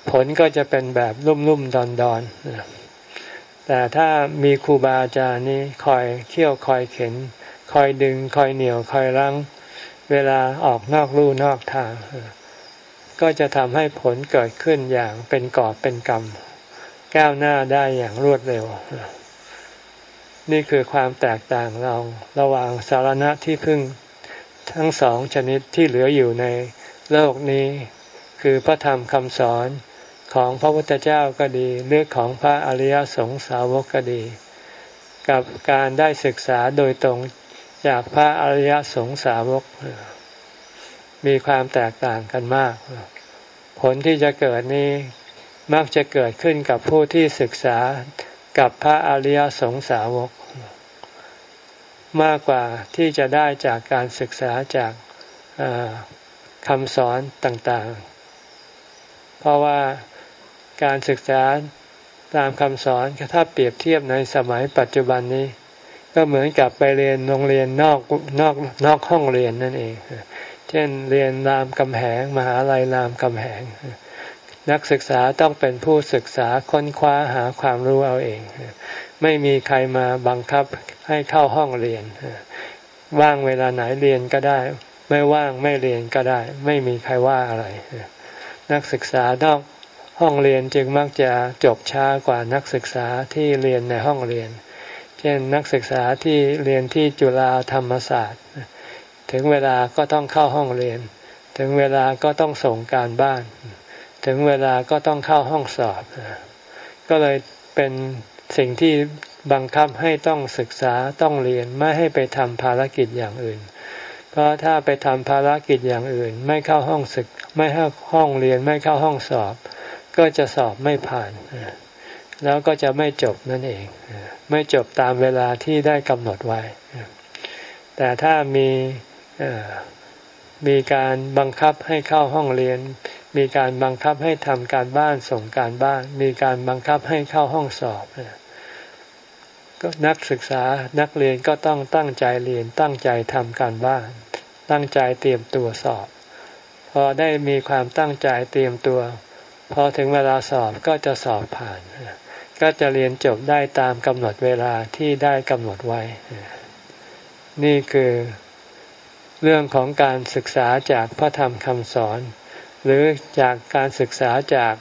ผลก็จะเป็นแบบรุ่มๆดอนๆแต่ถ้ามีครูบาอาจารย์นี้คอยเขี่ยวคอยเข็น คอยดึง คอยเหนี่ยวคอยรั้ง เวลาออกนอกลู่นอกทาง ก็จะทำให้ผลเกิดขึ้นอย่างเป็นกอบเป็นกรรม ก้าวหน้าได้อย่างรวดเร็ว นี่คือความแตกต่างเราระหว่างสารณะที่พึ่งทั้งสองชนิดที่เหลืออยู่ในโลกนี้ คือพระธรรมคำสอนของพระพุทธเจ้าก็ดีเรื่องของพระอริยสงสาวกก็ดี กับการได้ศึกษาโดยตรงจากพระอริยสงสาวก มีความแตกต่างกันมาก ผลที่จะเกิดนี้มักจะเกิดขึ้นกับผู้ที่ศึกษากับพระอริยสงสาวก มากกว่าที่จะได้จากการศึกษาจากคำสอนต่างๆ เพราะว่าการศึกษาตามคำสอนถ้าเปรียบเทียบในสมัยปัจจุบันนี้ ก็เหมือนกับไปเรียนโรงเรียนนอกนอกนอกห้องเรียนนั่นเอง เช่นเรียนรามกำแหง มหาลัยรามกำแหง นักศึกษาต้องเป็นผู้ศึกษาค้นคว้าหาความรู้เอาเอง ไม่มีใครมาบังคับให้เข้าห้องเรียน ว่างเวลาไหนเรียนก็ได้ ไม่ว่างไม่เรียนก็ได้ ไม่มีใครว่าอะไร นักศึกษานอกห้องเรียนจึงมักจะจบช้ากว่านักศึกษาที่เรียนในห้องเรียน เช่นนักศึกษาที่เรียนที่จุฬาธรรมศาสตร์ ถึงเวลาก็ต้องเข้าห้องเรียน ถึงเวลาก็ต้องส่งการบ้าน ถึงเวลาก็ต้องเข้าห้องสอบ ก็เลยเป็นสิ่งที่บังคับให้ต้องศึกษาต้องเรียนไม่ให้ไปทำภารกิจอย่างอื่น เพราะถ้าไปทำภารกิจอย่างอื่น ไม่เข้าห้องศึก ไม่เข้าห้องเรียนไม่เข้าห้องสอบ ก็จะสอบไม่ผ่าน แล้วก็จะไม่จบนั่นเอง ไม่จบตามเวลาที่ได้กำหนดไว้ แต่ถ้ามี มีการบังคับให้เข้าห้องเรียน มีการบังคับให้ทำการบ้านส่งการบ้าน มีการบังคับให้เข้าห้องสอบก็นักศึกษานักเรียนก็ต้องตั้งใจเรียนตั้งใจทำการบ้าน ตั้งใจเตรียมตัวสอบ พอได้มีความตั้งใจเตรียมตัว พอถึงเวลาสอบก็จะสอบผ่าน ก็จะเรียนจบได้ตามกำหนดเวลาที่ได้กำหนดไว้ นี่คือ เรื่องของการศึกษาจากพระธรรมคำสอน หรือจากการศึกษาจาก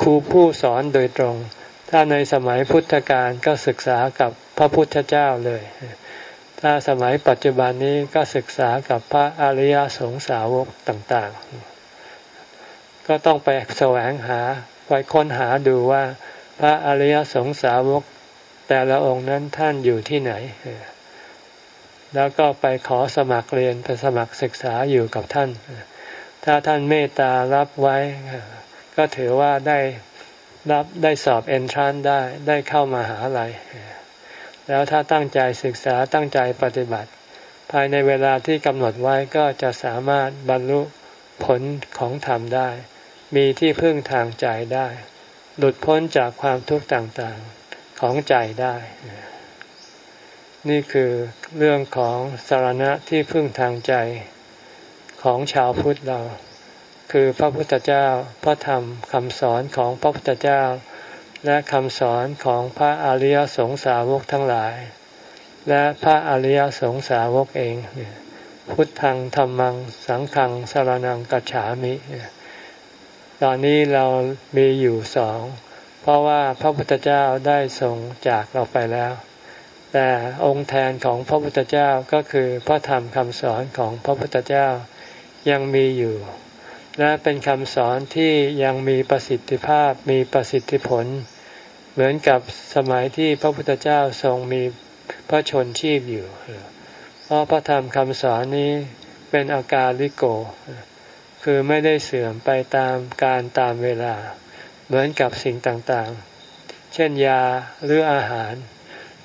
ครูผู้สอนโดยตรง ถ้าในสมัยพุทธกาลก็ศึกษากับพระพุทธเจ้าเลย ถ้าสมัยปัจจุบันนี้ก็ศึกษากับพระอริยสงสาวกต่างๆ ก็ต้องไปแสวงหาไปค้นหาดูว่าพระอริยสงสาวกแต่ละองค์นั้นท่านอยู่ที่ไหน แล้วก็ไปขอสมัครเรียนไปสมัครศึกษาอยู่กับท่าน ถ้าท่านเมตตารับไว้ ก็ถือว่าได้รับได้สอบเอนทรานได้ได้เข้ามาหาลัยแล้วถ้าตั้งใจศึกษาตั้งใจปฏิบัติ ภายในเวลาที่กำหนดไว้ก็จะสามารถบรรลุผลของธรรมได้ มีที่พึ่งทางใจได้ หลุดพ้นจากความทุกข์ต่างๆของใจได้ นี่คือเรื่องของสารณะที่พึ่งทางใจของชาวพุทธเรา คือพระพุทธเจ้าพระธรรมคำสอนของพระพุทธเจ้า และคำสอนของพระอริยสงสาวกทั้งหลาย และพระอริยสงสาวกเอง พุทธังธรรมังสังฆังสารนังกัจฉามิ ตอนนี้เรามีอยู่สอง เพราะว่าพระพุทธเจ้าได้ทรงจากเราไปแล้ว แต่องค์แทนของพระพุทธเจ้าก็คือพระธรรมคำสอนของพระพุทธเจ้ายังมีอยู่ และเป็นคำสอนที่ยังมีประสิทธิภาพมีประสิทธิผล เหมือนกับสมัยที่พระพุทธเจ้าทรงมีพระชนชีพอยู่ เพราะพระธรรมคำสอนนี้เป็นอาการลิโก คือไม่ได้เสื่อมไปตามการตามเวลา เหมือนกับสิ่งต่างๆ เช่นยาหรืออาหาร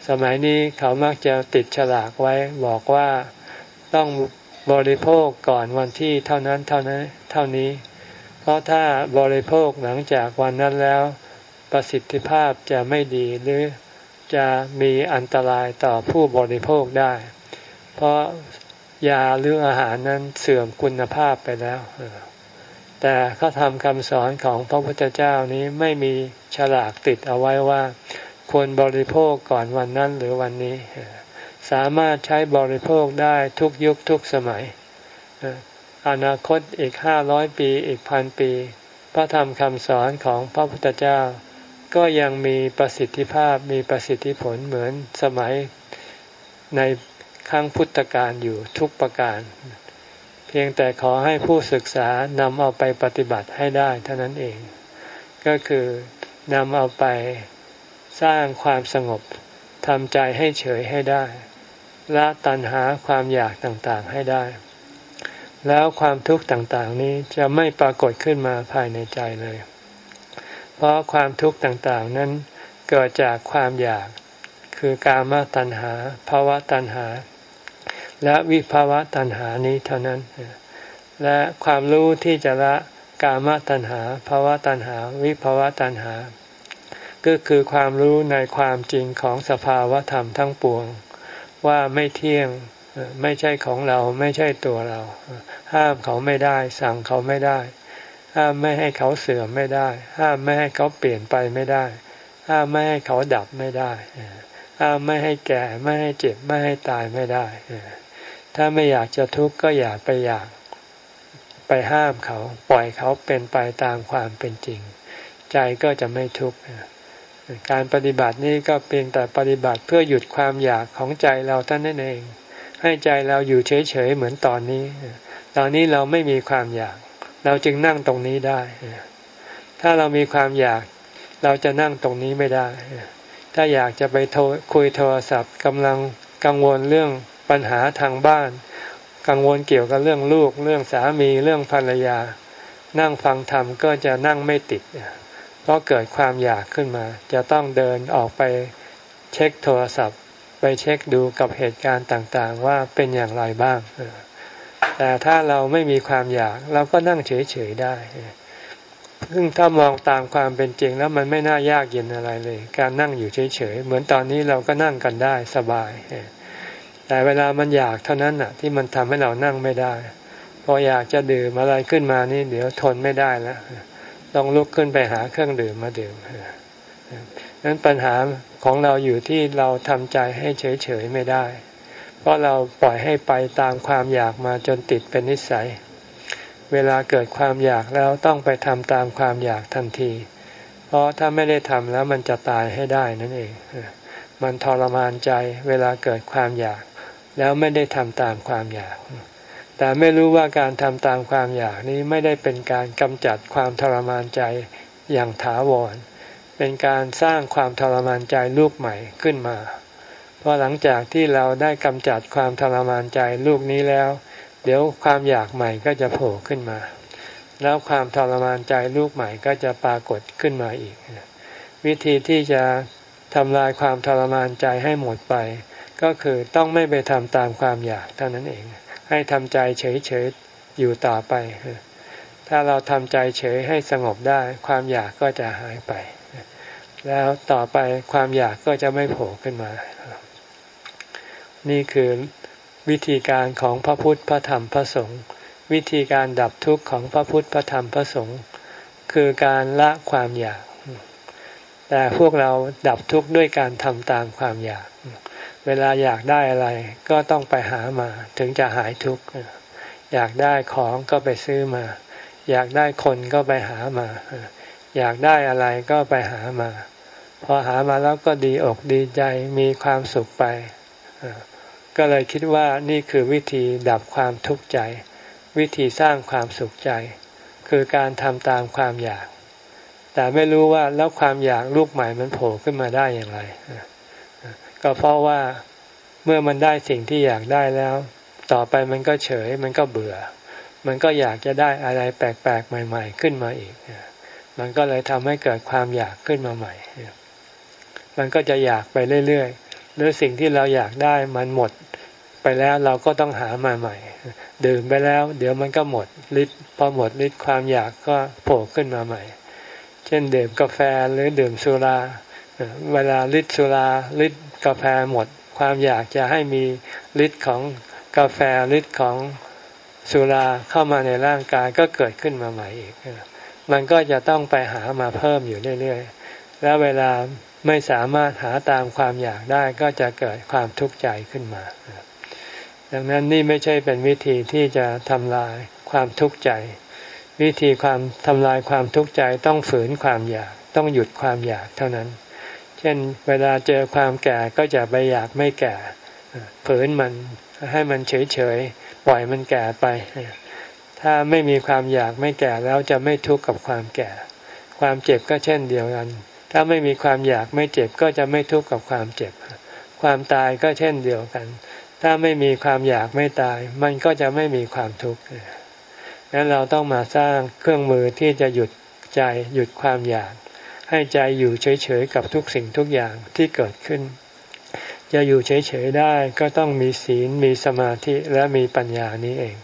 สมัยนี้เขามักจะติดฉลากไว้บอกว่าต้องบริโภคก่อนวันที่เท่านั้นเท่านั้นเท่านี้ เพราะถ้าบริโภคหลังจากวันนั้นแล้ว ประสิทธิภาพจะไม่ดีหรือจะมีอันตรายต่อผู้บริโภคได้ เพราะยาหรืออาหารนั้นเสื่อมคุณภาพไปแล้ว แต่เขาทำคำสอนของพระพุทธเจ้านี้ไม่มีฉลากติดเอาไว้ว่า ควรบริโภคก่อนวันนั้นหรือวันนี้ สามารถใช้บริโภคได้ทุกยุคทุกสมัย อนาคตอีกห้าร้อยปีอีกพันปี พระธรรมคำสอนของพระพุทธเจ้า ก็ยังมีประสิทธิภาพมีประสิทธิผลเหมือนสมัยในครั้งพุทธกาลอยู่ทุกประการ เพียงแต่ขอให้ผู้ศึกษานำเอาไปปฏิบัติให้ได้เท่านั้นเอง ก็คือนำเอาไป สร้างความสงบทำใจให้เฉยให้ได้ละตัณหาความอยากต่างๆให้ได้ แล้วความทุกข์ต่างๆนี้จะไม่ปรากฏขึ้นมาภายในใจเลย เพราะความทุกข์ต่างๆนั้นเกิดจากความอยาก คือกามตัณหาภาวะตัณหา และวิภาวะตัณหานี้เท่านั้น และความรู้ที่จะละกามตัณหาภาวะตัณหา วิภาวะตัณหา ก็คือความรู้ในความจริงของสภาวะธรรมทั้งปวง ว่าไม่เที่ยงไม่ใช่ของเราไม่ใช่ตัวเรา ห้ามเขาไม่ได้ สั่งเขาไม่ได้ ห้ามไม่ให้เขาเสื่อมไม่ได้ ห้ามไม่ให้เขาเปลี่ยนไปไม่ได้ ห้ามไม่ให้เขาดับไม่ได้ ห้ามไม่ให้แก่ไม่ให้เจ็บไม่ให้ตายไม่ได้ ถ้าไม่อยากจะทุกข์ก็อยากไปอยากไปห้ามเขา ปล่อยเขาเป็นไปตามความเป็นจริง ใจก็จะไม่ทุกข์ การปฏิบัตินี้ก็เพียงแต่ปฏิบัติเพื่อหยุดความอยากของใจเราท่านนั่นเอง ให้ใจเราอยู่เฉยๆเหมือนตอนนี้ ตอนนี้เราไม่มีความอยาก เราจึงนั่งตรงนี้ได้ ถ้าเรามีความอยากเราจะนั่งตรงนี้ไม่ได้ ถ้าอยากจะไปโทรคุยโทรศัพท์กำลังกังวลเรื่องปัญหาทางบ้าน กังวลเกี่ยวกับเรื่องลูก เรื่องสามีเรื่องภรรยา นั่งฟังธรรมก็จะนั่งไม่ติด เพราะเกิดความอยากขึ้นมา จะต้องเดินออกไปเช็คโทรศัพท์ ไปเช็คดูกับเหตุการณ์ต่างๆ ว่าเป็นอย่างไรบ้าง แต่ถ้าเราไม่มีความอยากเราก็นั่งเฉยๆได้ซึ่งถ้ามองตามความเป็นจริงแล้วมันไม่น่ายากเย็นอะไรเลย การนั่งอยู่เฉยๆเหมือนตอนนี้เราก็นั่งกันได้สบาย แต่เวลามันอยากเท่านั้นน่ะ ที่มันทำให้เรานั่งไม่ได้ พออยากจะดื่มอะไรขึ้นมานี่เดี๋ยวทนไม่ได้แล้ว ต้องลุกขึ้นไปหาเครื่องดื่มมาดื่มนั้นปัญหาของเราอยู่ที่เราทำใจให้เฉยๆไม่ได้ เพราะเราปล่อยให้ไปตามความอยากมาจนติดเป็นนิสัย เวลาเกิดความอยากแล้วต้องไปทำตามความอยากทันที เพราะถ้าไม่ได้ทำแล้วมันจะตายให้ได้นั่นเอง มันทรมานใจเวลาเกิดความอยาก แล้วไม่ได้ทำตามความอยาก แต่ไม่รู้ว่าการทำตามความอยากนี้ไม่ได้เป็นการกำจัดความทรมานใจอย่างถาวร เป็นการสร้างความทรมานใจลูกใหม่ขึ้นมา เพราะหลังจากที่เราได้กำจัดความทรมานใจลูกนี้แล้ว เดี๋ยวความอยากใหม่ก็จะโผล่ขึ้นมา แล้วความทรมานใจลูกใหม่ก็จะปรากฏขึ้นมาอีก วิธีที่จะทำลายความทรมานใจให้หมดไป ก็คือต้องไม่ไปทำตามความอยากเท่านั้นเอง ให้ทำใจเฉยๆอยู่ต่อไป ถ้าเราทำใจเฉยให้สงบได้ ความอยากก็จะหายไป แล้วต่อไปความอยากก็จะไม่โผล่ขึ้นมา นี่คือวิธีการของพระพุทธพระธรรมพระสงฆ์วิธีการดับทุกข์ของพระพุทธพระธรรมพระสงฆ์คือการละความอยาก แต่พวกเราดับทุกข์ด้วยการทำตามความอยาก เวลาอยากได้อะไรก็ต้องไปหามา ถึงจะหายทุกข์อยากได้ของก็ไปซื้อมา อยากได้คนก็ไปหามา อยากได้อะไรก็ไปหามา พอหามาแล้วก็ดีอกดีใจมีความสุขไป ก็เลยคิดว่านี่คือวิธีดับความทุกข์ใจ วิธีสร้างความสุขใจ คือการทำตามความอยาก แต่ไม่รู้ว่าแล้วความอยากลูกใหม่มันโผล่ขึ้นมาได้อย่างไร ก็เพราะว่าเมื่อมันได้สิ่งที่อยากได้แล้ว ต่อไปมันก็เฉย มันก็เบื่อ มันก็อยากจะได้อะไรแปลกๆใหม่ ๆ ขึ้นมาอีก มันก็เลยทำให้เกิดความอยากขึ้นมาใหม่ มันก็จะอยากไปเรื่อยๆหรือสิ่งที่เราอยากได้มันหมดไปแล้วเราก็ต้องหามาใหม่ ดื่มไปแล้ว เดี๋ยวมันก็หมดฤทธิ์พอหมดฤทธิ์ความอยากก็โผล่ขึ้นมาใหม่ เช่นดื่มกาแฟหรือดื่มสุรา เวลาฤทธิ์สุราฤทธิ์กาแฟหมด ความอยากจะให้มีฤทธิ์ของกาแฟฤทธิ์ของสุราเข้ามาในร่างกายก็เกิดขึ้นมาใหม่อีก มันก็จะต้องไปหามาเพิ่มอยู่เรื่อยๆ แล้วเวลาไม่สามารถหาตามความอยากได้ก็จะเกิดความทุกข์ใจขึ้นมา ดังนั้นนี่ไม่ใช่เป็นวิธีที่จะทำลายความทุกข์ใจ วิธีความทำลายความทุกข์ใจต้องฝืนความอยาก ต้องหยุดความอยากเท่านั้น ช่น เวลาเจอความแก่ก็จะไปอยากไม่แก่ฝืนมันให้มันเฉยๆปล่อยมันแก่ไป ถ้าไม่มีความอยากไม่แก่แล้วจะไม่ทุกข์กับความแก่ ความเจ็บก็เช่นเดียวกัน ถ้าไม่มีความอยากไม่เจ็บก็จะไม่ทุกข์กับความเจ็บ ความตายก็เช่นเดียวกัน ถ้าไม่มีความอยากไม่ตาย มันก็จะไม่มีความทุกข์นั้นเราต้องมาสร้างเครื่องมือที่จะหยุดใจหยุดความอยาก ให้ใจอยู่เฉยๆกับทุกสิ่งทุกอย่างที่เกิดขึ้น จะอยู่เฉยๆได้ก็ต้องมีศีลมีสมาธิและมีปัญญานี้เอง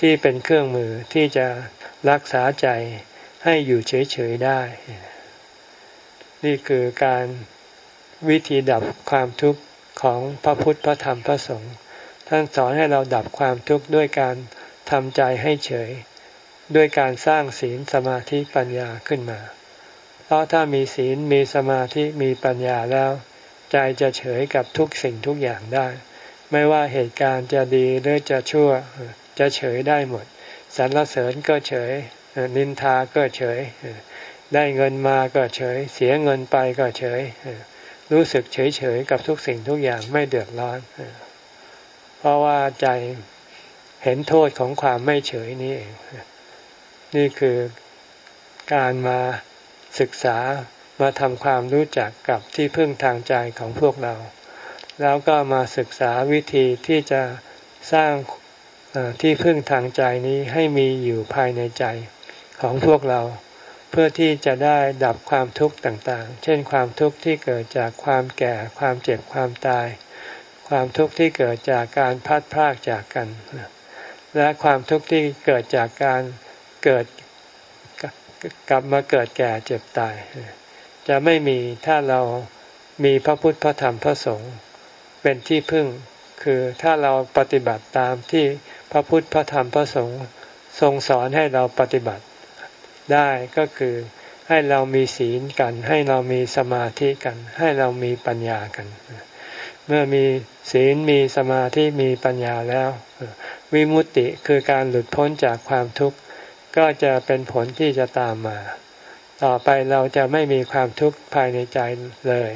ที่เป็นเครื่องมือที่จะรักษาใจให้อยู่เฉยๆได้ นี่คือการวิธีดับความทุกข์ของพระพุทธพระธรรมพระสงฆ์ท่านสอนให้เราดับความทุกข์ด้วยการทำใจให้เฉย ด้วยการสร้างศีลสมาธิปัญญาขึ้นมา เพราะถ้ามีศีลมีสมาธิมีปัญญาแล้ว ใจจะเฉยกับทุกสิ่งทุกอย่างได้ ไม่ว่าเหตุการณ์จะดีหรือจะชั่ว จะเฉยได้หมดสรรเสริญก็เฉย นินทาก็เฉย ได้เงินมาก็เฉย เสียเงินไปก็เฉย รู้สึกเฉยเฉยกับทุกสิ่งทุกอย่างไม่เดือดร้อน เพราะว่าใจเห็นโทษของความไม่เฉยนี่เอง นี่คือการมา ศึกษามาทำความรู้จักกับที่พึ่งทางใจของพวกเรา แล้วก็มาศึกษาวิธีที่จะสร้างที่พึ่งทางใจนี้ให้มีอยู่ภายในใจของพวกเรา เพื่อที่จะได้ดับความทุกข์ต่างๆ เช่นความทุกข์ที่เกิดจากความแก่ความเจ็บความตาย ความทุกข์ที่เกิดจากการพัดพรากจากกัน และความทุกข์ที่เกิดจากการเกิด กลับมาเกิดแก่เจ็บตาย จะไม่มีถ้าเรามีพระพุทธพระธรรมพระสงฆ์เป็นที่พึ่ง คือถ้าเราปฏิบัติตามที่พระพุทธพระธรรมพระสงฆ์ทรงสอนให้เราปฏิบัติได้ก็คือให้เรามีศีลกัน ให้เรามีสมาธิกัน ให้เรามีปัญญากัน เมื่อมีศีลมีสมาธิมีปัญญาแล้ว วิมุตติคือการหลุดพ้นจากความทุกข์ ก็จะเป็นผลที่จะตามมา ต่อไปเราจะไม่มีความทุกข์ภายในใจเลย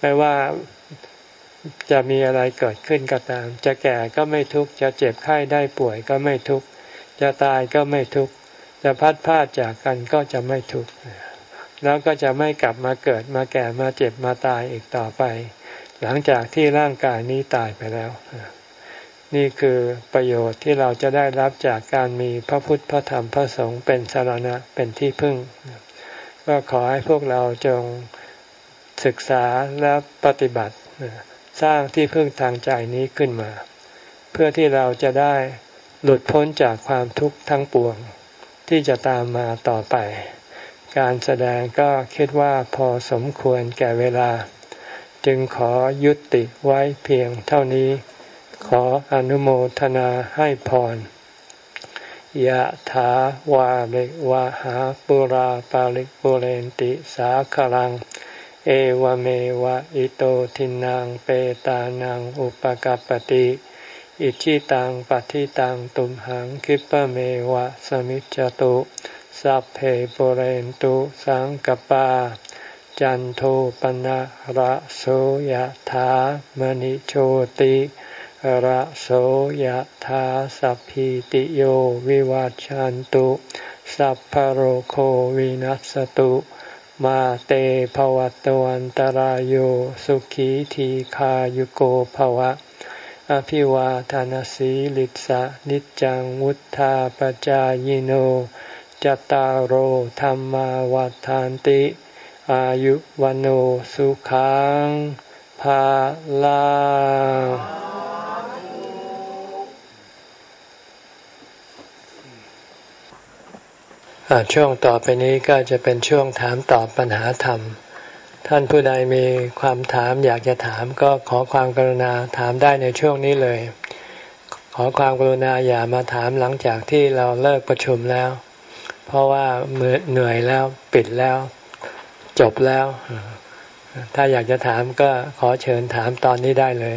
ไม่ว่าจะมีอะไรเกิดขึ้นก็ตาม จะแก่ก็ไม่ทุกข์ จะเจ็บไข้ได้ป่วยก็ไม่ทุกข์ จะตายก็ไม่ทุกข์ จะพัดพาดจากกันก็จะไม่ทุกข์ แล้วก็จะไม่กลับมาเกิดมาแก่มาเจ็บมาตายอีกต่อไป หลังจากที่ร่างกายนี้ตายไปแล้ว นี่คือประโยชน์ที่เราจะได้รับจากการมีพระพุทธพระธรรมพระสงฆ์เป็นสารณะเป็นที่พึ่ง ก็ขอให้พวกเราจงศึกษาและปฏิบัติ สร้างที่พึ่งทางใจนี้ขึ้นมา เพื่อที่เราจะได้หลุดพ้นจากความทุกข์ทั้งปวง ที่จะตามมาต่อไป การแสดงก็คิดว่าพอสมควรแก่เวลา จึงขอยุติไว้เพียงเท่านี้ ขออนุโมทนาให้พรยะถาวาลิวะหาปุราปาริปุเรนติสาคลัง เอวเมวะอิโตทินังเปตานังอุปกัปติอิชิตังปฏิตังตุมหังคิปะเมวะสมิจจตุสัพเพปุเรนตุสังกปา จันโทปนะระโสยะถามณิโชติ ระโสยธาสัพพิติโยวิวัจจันตุ สัพพโรโควินัสตุ มาเตภวัตวันตารโยสุขีทีขายุโกภวะ อภิวาทานสีลิสะนิจังวุธาปจายโนจตารโหธรรมวาทานติ อายุวันโอสุขังภาลา ช่วงต่อไปนี้ก็จะเป็นช่วงถามตอบปัญหาธรรม ท่านผู้ใดมีความถามอยากจะถามก็ขอความกรุณาถามได้ในช่วงนี้เลย ขอความกรุณาอย่ามาถามหลังจากที่เราเลิกประชุมแล้ว เพราะว่าเหนื่อยแล้วปิดแล้ว จบแล้ว ถ้าอยากจะถามก็ขอเชิญถามตอนนี้ได้เลย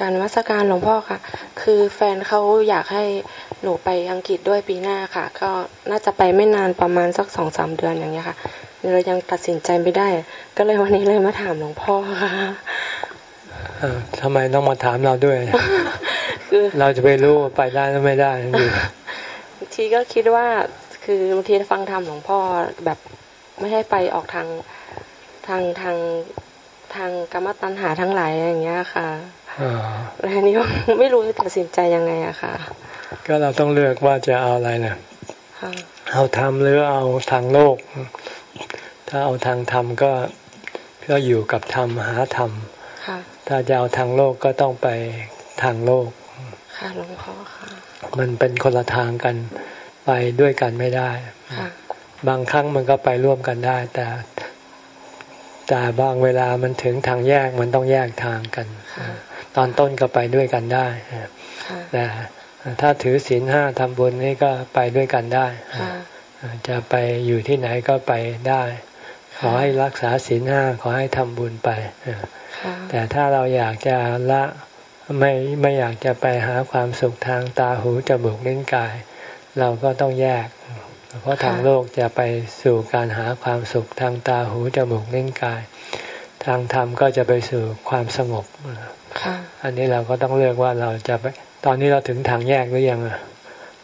การวัสการหลวงพ่อค่ะ คือแฟนเขาอยากให้หนูไปอังกฤษด้วยปีหน้าค่ะ ก็น่าจะไปไม่นานประมาณสักสองสามเดือนอย่างเงี้ยค่ะเรายังตัดสินใจไม่ได้ ก็เลยวันนี้เลยมาถามหลวงพ่อค่ะทำไมต้องมาถามเราด้วยคือเราจะไปรู้ไปได้หรือไม่ได้บางทีก็คิดว่าคือบางทีฟังธรรมหลวงพ่อแบบไม่ให้ไปออกทางทางทางทางกรรมตัณหาทั้งหลายอย่างเงี้ยค่ะ แล้วนี้ไม่รู้จะตัดสินใจยังไงอะค่ะ ก็เราต้องเลือกว่าจะเอาอะไรนะเอาธรรมหรือเอาทางโลก ถ้าเอาทางธรรมก็ก็อยู่กับธรรมหาธรรมถ้าจะเอาทางโลกก็ต้องไปทางโลก ค่ะหลวงพ่อค่ะ มันเป็นคนละทางกันไปด้วยกันไม่ได้ บางครั้งมันก็ไปร่วมกันได้ แต่แต่บางเวลามันถึงทางแยกมันต้องแยกทางกัน ตอนต้นก็ไปด้วยกันได้แต่ถ้าถือศีลห้าทำบุญนี่ก็ไปด้วยกันได้ จะไปอยู่ที่ไหนก็ไปได้ ขอให้รักษาศีลห้าขอให้ทำบุญไป แต่ถ้าเราอยากจะละไม่ไม่อยากจะไปหาความสุขทางตาหูจมูกลิ้นกาย เราก็ต้องแยก เพราะทางโลกจะไปสู่การหาความสุขทางตาหูจมูกลิ้นกาย ทางธรรมก็จะไปสู่ความสงบอันนี้เราก็ต้องเลือกว่าเราจะไปตอนนี้เราถึงทางแยกหรือยัง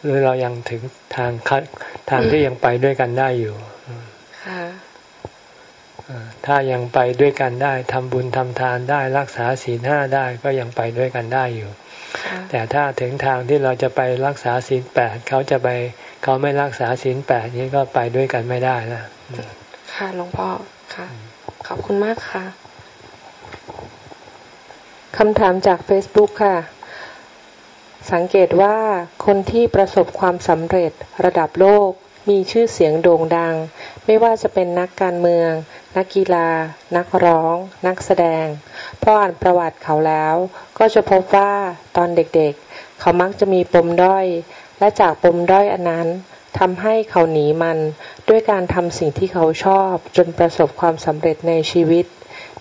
หรือเรายังถึงทางคัดทางที่ยังไปด้วยกันได้อยู่ถ้ายังไปด้วยกันได้ทำบุญทำทานได้รักษาศีลห้าได้ก็ยังไปด้วยกันได้อยู่ แต่ถ้าถึงทางที่เราจะไปรักษาศีลแปดเขาจะไปเขาไม่รักษาศีลแปดนี้ก็ไปด้วยกันไม่ได้นะค่ะหลวงพ่อค่ะ ขอบคุณมากค่ะคำถามจาก Facebook ค่ะ สังเกตว่าคนที่ประสบความสำเร็จระดับโลกมีชื่อเสียงโด่งดัง ไม่ว่าจะเป็นนักการเมือง นักกีฬา นักร้อง นักแสดง พออ่านประวัติเขาแล้ว ก็จะพบว่าตอนเด็กๆ เขามักจะมีปมด้อย และจากปมด้อยอันนั้น ทำให้เขาหนีมันด้วยการทำสิ่งที่เขาชอบ จนประสบความสำเร็จในชีวิต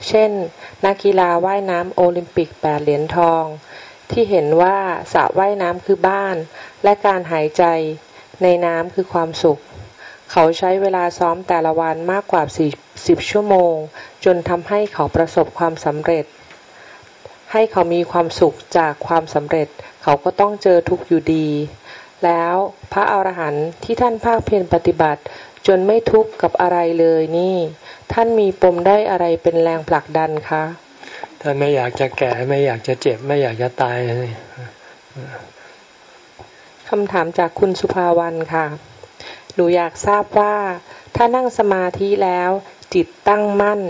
เช่น นักกีฬาว่ายน้ำโอลิมปิกแปดเหรียญทอง ที่เห็นว่าสระว่ายน้ำคือบ้าน และการหายใจ ในน้ำคือความสุข เขาใช้เวลาซ้อมแต่ละวันมากกว่า40ชั่วโมง จนทำให้เขาประสบความสำเร็จ ให้เขามีความสุขจากความสำเร็จ เขาก็ต้องเจอทุกข์อยู่ดี แล้ว พระอรหันต์ที่ท่านภาคเพียรปฏิบัติ จนไม่ทุกข์กับอะไรเลยนี่ ท่านมีปมได้อะไรเป็นแรงผลักดันคะท่านไม่อยากจะแก่ไม่อยากจะเจ็บไม่อยากจะตายเลยคำถามจากคุณสุภาวันค่ะหนูอยากทราบว่า ถ้านั่งสมาธิแล้ว จิตตั้งมั่น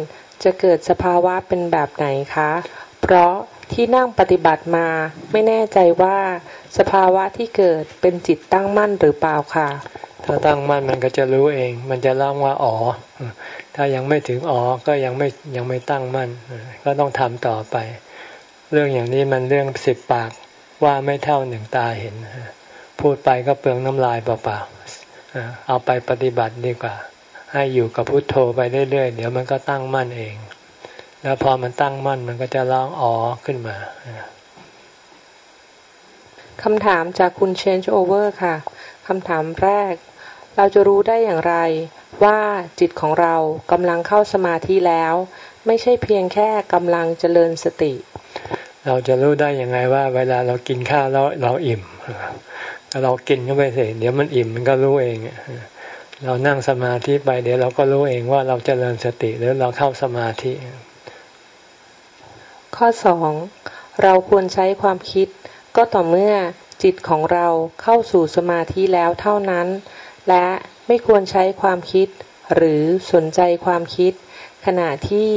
จะเกิดสภาวะเป็นแบบไหนคะ เพราะที่นั่งปฏิบัติมาไม่แน่ใจว่า สภาวะที่เกิดเป็นจิตตั้งมั่นหรือเปล่าค่ะ ถ้าตั้งมั่นมันก็จะรู้เอง มันจะร้องว่าอ๋อ ถ้ายังไม่ถึงอ๋อก็ยังไม่ยังไม่ตั้งมั่น ก็ต้องทำต่อไป เรื่องอย่างนี้มันเรื่องสิบปากว่าไม่เท่าหนึ่งตาเห็น พูดไปก็เปลืองน้ำลายเปล่าๆเอาไปปฏิบัติดีกว่า ให้อยู่กับพุทโธไปเรื่อยๆ เดี๋ยวมันก็ตั้งมั่นเอง แล้วพอมันตั้งมั่นมันก็จะร้องอ๋อขึ้นมา คำถามจากคุณ Change Over ค่ะคำถามแรก เราจะรู้ได้อย่างไร ว่าจิตของเรากำลังเข้าสมาธิแล้ว ไม่ใช่เพียงแค่กำลังเจริญสติ เราจะรู้ได้อย่างไงว่า เวลาเรากินข้าวแล้วเราอิ่มเรากินเข้าไปเสร็จเดี๋ยวมันอิ่มมันก็รู้เอง เรานั่งสมาธิไปเดี๋ยวเราก็รู้เองว่าเราจเจริญสติหรือเราเข้าสมาธิ ข้อสองเราควรใช้ความคิด ก็ต่อเมื่อจิตของเราเข้าสู่สมาธิแล้วเท่านั้น และไม่ควรใช้ความคิด หรือสนใจความคิด ขณะที่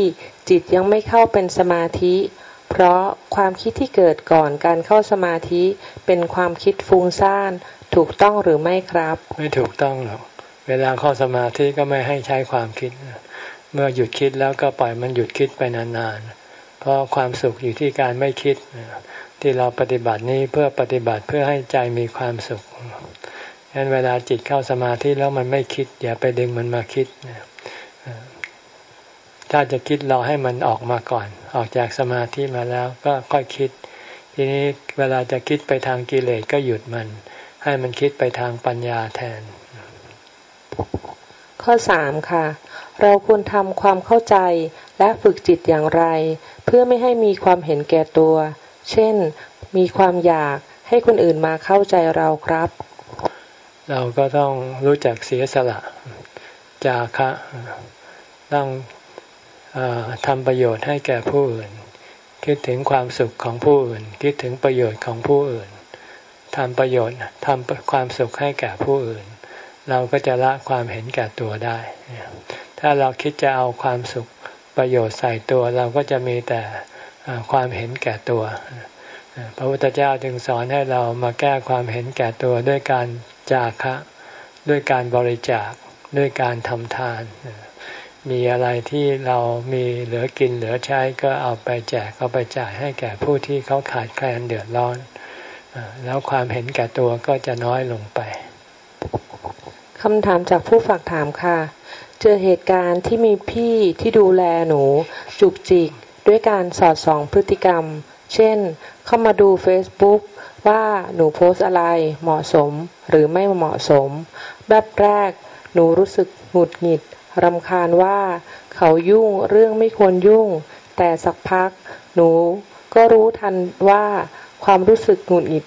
จิตยังไม่เข้าเป็นสมาธิ เพราะความคิดที่เกิดก่อนการเข้าสมาธิเป็นความคิดฟุ้งซ่านถูกต้องหรือไม่ครับ ไม่ถูกต้องหรอกเวลาเข้าสมาธิก็ไม่ให้ใช้ความคิด เมื่อหยุดคิดแล้วก็ปล่อยมันหยุดคิดไปนานๆเพราะความสุขอยู่ที่การไม่คิด ที่เราปฏิบัตินี้เพื่อปฏิบัติเพื่อให้ใจมีความสุขฉะนั้นเวลาจิตเข้าสมาธิแล้วมันไม่คิด อย่าไปดึงมันมาคิด ถ้าจะคิดเราให้มันออกมาก่อน ออกจากสมาธิมาแล้วก็ค่อยคิด ทีนี้เวลาจะคิดไปทางกิเลสก็หยุดมัน ให้มันคิดไปทางปัญญาแทน ข้อสามค่ะ เราควรทำความเข้าใจและฝึกจิตอย่างไร เพื่อไม่ให้มีความเห็นแก่ตัว เช่น มีความอยากให้คนอื่นมาเข้าใจเราครับ เราก็ต้องรู้จักเสียสละ จาคะ ต้องทำประโยชน์ให้แก่ผู้อื่น คิดถึงความสุขของผู้อื่น คิดถึงประโยชน์ของผู้อื่นทำประโยชน์ทำความสุขให้แก่ผู้อื่น เราก็จะละความเห็นแก่ตัวได้ ถ้าเราคิดจะเอาความสุขประโยชน์ใส่ตัวเราก็จะมีแต่ ความเห็นแก่ตัว พระพุทธเจ้าจึงสอนให้เรามาแก้ความเห็นแก่ตัวด้วยการจาคะ ด้วยการบริจาคด้วยการทำทาน มีอะไรที่เรามีเหลือกินเหลือใช้ก็เอาไปแจกเอาไปจ่ายให้แก่ผู้ที่เขาขาดแคลนเดือดร้อน แล้วความเห็นแก่ตัวก็จะน้อยลงไปคำถามจากผู้ฝากถามค่ะ เจอเหตุการณ์ที่มีพี่ที่ดูแลหนู จุกจิก ด้วยการสอดส่องพฤติกรรม เช่น เข้ามาดู Facebook ว่าหนูโพสอะไรเหมาะสมหรือไม่เหมาะสม แบบแรก หนูรู้สึกหงุดหงิดรำคาญว่า เขายุ่งเรื่องไม่ควรยุ่ง แต่สักพัก หนูก็รู้ทันว่าความรู้สึกหงุดหงิด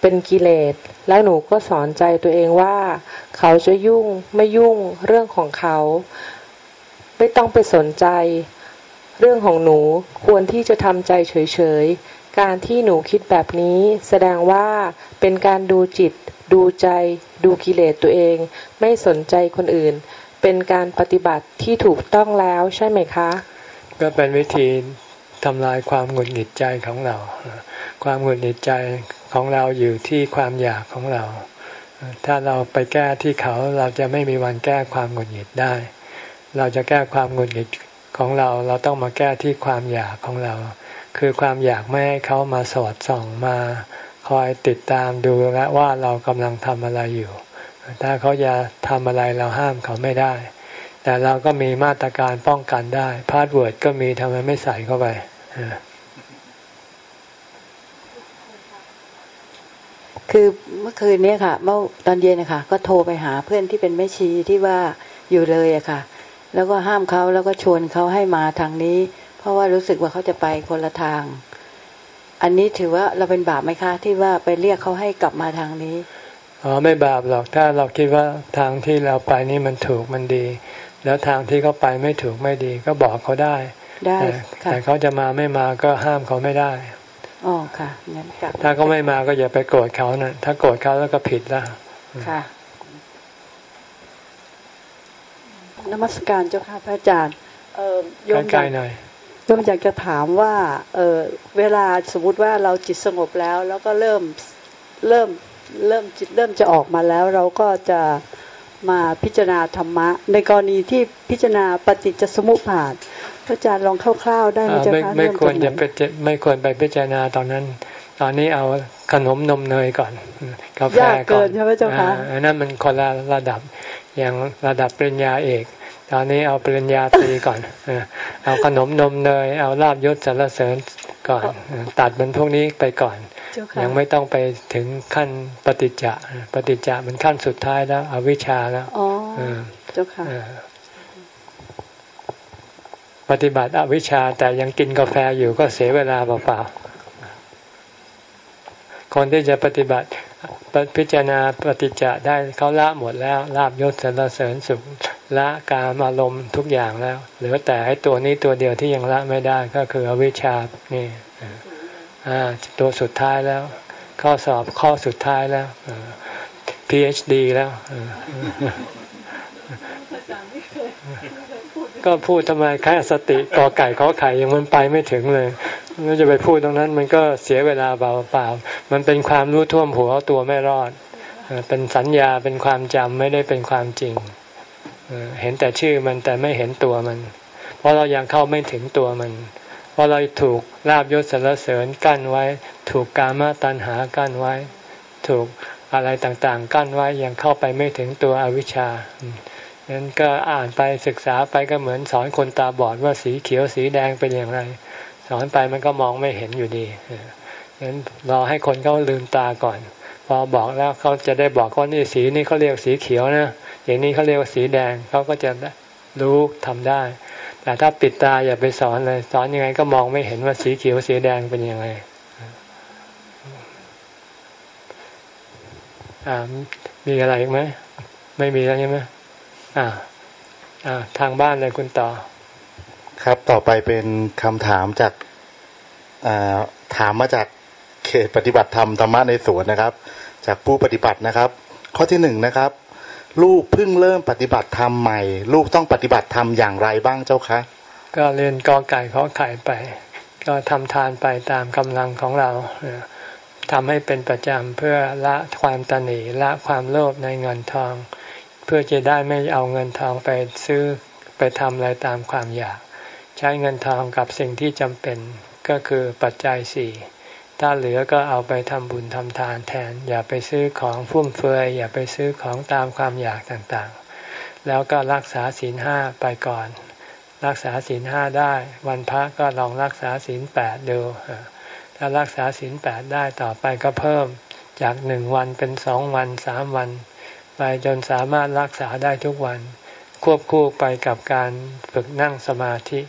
เป็นกิเลส แล้วหนูก็สอนใจตัวเองว่า เขาจะยุ่งไม่ยุ่งเรื่องของเขา ไม่ต้องไปสนใจ เรื่องของหนูควรที่จะทำใจเฉยๆ การที่หนูคิดแบบนี้แสดงว่าเป็นการดูจิต ดูใจ ดูกิเลสตัวเอง ไม่สนใจคนอื่น เป็นการปฏิบัติที่ถูกต้องแล้วใช่ไหมคะ ก็เป็นวิธีทำลายความหงุดหงิดใจของเรา ความหงุดหงิดใจของเราอยู่ที่ความอยากของเรา ถ้าเราไปแก้ที่เขาเราจะไม่มีวันแก้ความหงุดหงิดได้ เราจะแก้ความหงุดหงิด ของเราเราต้องมาแก้ที่ความอยากของเรา คือความอยากไม่ให้เขามาสอดส่องมาคอยติดตามดูและว่าเรากำลังทำอะไรอยู่ ถ้าเขาจะทำอะไรเราห้ามเขาไม่ได้ แต่เราก็มีมาตรการป้องกันได้ password ก็มีทำไมไม่ใส่เข้าไปคือเมื่อคืนนี้ค่ะ เมื่อตอนเย็นนะคะก็โทรไปหาเพื่อนที่เป็นแม่ชีที่ว่าอยู่เลยอะค่ะ แล้วก็ห้ามเขาแล้วก็ชวนเขาให้มาทางนี้ เพราะว่ารู้สึกว่าเขาจะไปคนละทาง อันนี้ถือว่าเราเป็นบาปไหมคะ ที่ว่าไปเรียกเขาให้กลับมาทางนี้อ๋อไม่บาปหรอกถ้าเราคิดว่าทางที่เราไปนี่มันถูกมันดี แล้วทางที่เขาไปไม่ถูกไม่ดี ก็บอกเขาได้ได้แต่เขาจะมาไม่มาก็ห้ามเขาไม่ได้อ๋อค่ะงั้นถ้าเขาไม่มาก็อย่าไปโกรธเขานะ่ะถ้าโกรธเขาแล้วก็ผิดแล้วค่ะ นมัสการเจ้าค่ะพระอาจารย์เออโยมใกล้หน่อยโยมอยากจะถามว่าเออเวลาสมมุติว่าเราจิตสงบแล้ว แล้วก็เริ่มเริ่มเริ่มจิตเริ่มจะออกมาแล้ว เราก็จะมาพิจารณาธรรมะ ในกรณีที่พิจารณาปฏิจจสมุปบาทพระอาจารย์ลองคร่าวๆได้ไหมเจ้าคะไม่ควรจะไปไม่ควรไปพิจารณาตอนนั้น ตอนนี้เอาขนมนมเนยก่อนกาแฟก่อนใช่ไหมเจ้าคะอันนั้นมันคนละระดับ อย่างระดับปริญญาเอก ตอนนี้เอาปริญญาตรีก่อนเอาขนมนมเนยเอาลาบยศสรรเสริญก่อน ตัดมันพวกนี้ไปก่อน ยังไม่ต้องไปถึงขั้นปฏิจจะปฏิจจะมันขั้นสุดท้ายแล้ว อวิชชาแล้วอ๋อเจ้าค่ะปฏิบัติอวิชชาแต่ยังกินกาแฟอยู่ก็เสียเวลาเปล่าๆคนที่จะปฏิบัติ พิจารณาปฏิจจะได้เขาละหมดแล้วลาบยศสรรเสริญสุขละกามอารมณ์ทุกอย่างแล้วเหลือแต่ไอ้ตัวนี้ตัวเดียวที่ยังละไม่ได้ก็คืออวิชชานี่ตัวสุดท้ายแล้ว ข้อสอบข้อสุดท้ายแล้ว PhD แล้วก็พูดทำไมแค่สติกอไก่ขอไข่ยังมันไปไม่ถึงเลย มันจะไปพูดตรงนั้น มันก็เสียเวลาเปล่าๆมันเป็นความรู้ท่วมหัวตัวไม่รอด เป็นสัญญาเป็นความจำไม่ได้เป็นความจริง เห็นแต่ชื่อมันแต่ไม่เห็นตัวมัน เพราะเรายังเข้าไม่ถึงตัวมัน เพราะเราถูกลาบยศสรรเสริญกั้นไว้ ถูกกามาตัณหากั้นไว้ ถูกอะไรต่างๆ กั้นไว้ยังเข้าไปไม่ถึงตัวอวิชชางั้นก็อ่านไปศึกษาไปก็เหมือนสอนคนตาบอดว่าสีเขียวสีแดงเป็นอย่างไร สอนไปมันก็มองไม่เห็นอยู่ดีงั้นรอให้คนเขาลืมตาก่อน พอบอกแล้วเขาจะได้บอกว่านี่สีนี่เขาเรียกสีเขียวนะอย่างนี้เขาเรียกว่าสีแดงเขาก็จะรู้ทำได้ แต่ถ้าปิดตาอย่าไปสอนเลย สอนยังไงก็มองไม่เห็นว่าสีเขียวสีแดงเป็นยังไงอ่ามีอะไรอีกไหม ไม่มีแล้วใช่ไหมอ่า อ่า ทางบ้านเลยคุณต่อ ครับ ต่อไปเป็นคำถามจากถามมาจากเขตปฏิบัติธรรมธรรมะในสวนนะครับ จากผู้ปฏิบัตินะครับ ข้อที่หนึ่งนะครับ ลูกเพิ่งเริ่มปฏิบัติธรรมใหม่ ลูกต้องปฏิบัติธรรมอย่างไรบ้างเจ้าคะก็เรียนกอไก่ขอไข่ไป ก็ทำทานไปตามกำลังของเราทำให้เป็นประจำเพื่อละความตนีละความโลภในเงินทอง เพื่อจะได้ไม่เอาเงินทองไปซื้อไปทำอะไรตามความอยาก ใช้เงินทองกับสิ่งที่จำเป็นก็คือปัจจัยสี่ถ้าเหลือก็เอาไปทำบุญทำทานแทน อย่าไปซื้อของฟุ่มเฟือยอย่าไปซื้อของตามความอยากต่างๆ แล้วก็รักษาศีลห้าไปก่อน รักษาศีลห้าได้ วันพระก็ลองรักษาศีลแปดดูถ้ารักษาศีลแปดได้ต่อไปก็เพิ่มจากหนึ่งวันเป็นสองวันสามวัน ไปจนสามารถรักษาได้ทุกวัน ควบคู่ไปกับการฝึกนั่งสมาธิ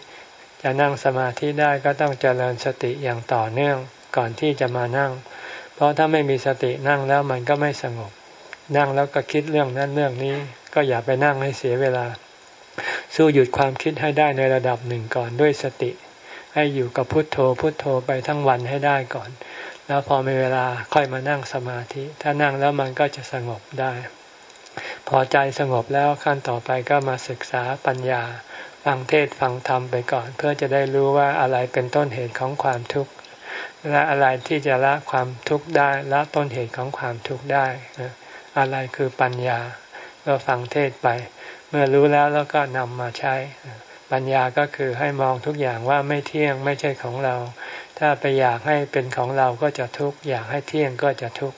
จะนั่งสมาธิได้ก็ต้องเจริญสติอย่างต่อเนื่องก่อนที่จะมานั่ง เพราะถ้าไม่มีสตินั่งแล้วมันก็ไม่สงบ นั่งแล้วก็คิดเรื่องนั้นเรื่องนี้ ก็อย่าไปนั่งให้เสียเวลา สู้หยุดความคิดให้ได้ในระดับหนึ่งก่อนด้วยสติ ให้อยู่กับพุทโธพุทโธไปทั้งวันให้ได้ก่อน แล้วพอมีเวลาค่อยมานั่งสมาธิ ถ้านั่งแล้วมันก็จะสงบได้ พอใจสงบแล้วขั้นต่อไปก็มาศึกษาปัญญา ฟังเทศฟังธรรมไปก่อน เพื่อจะได้รู้ว่าอะไรเป็นต้นเหตุของความทุกข์และอะไรที่จะละความทุกข์ได้ละต้นเหตุของความทุกข์ได้ อะไรคือปัญญาก็ฟังเทศไป เมื่อรู้แล้วแล้วก็นำมาใช้ ปัญญาก็คือให้มองทุกอย่างว่าไม่เที่ยงไม่ใช่ของเรา ถ้าไปอยากให้เป็นของเราก็จะทุกข์อยากให้เที่ยงก็จะทุกข์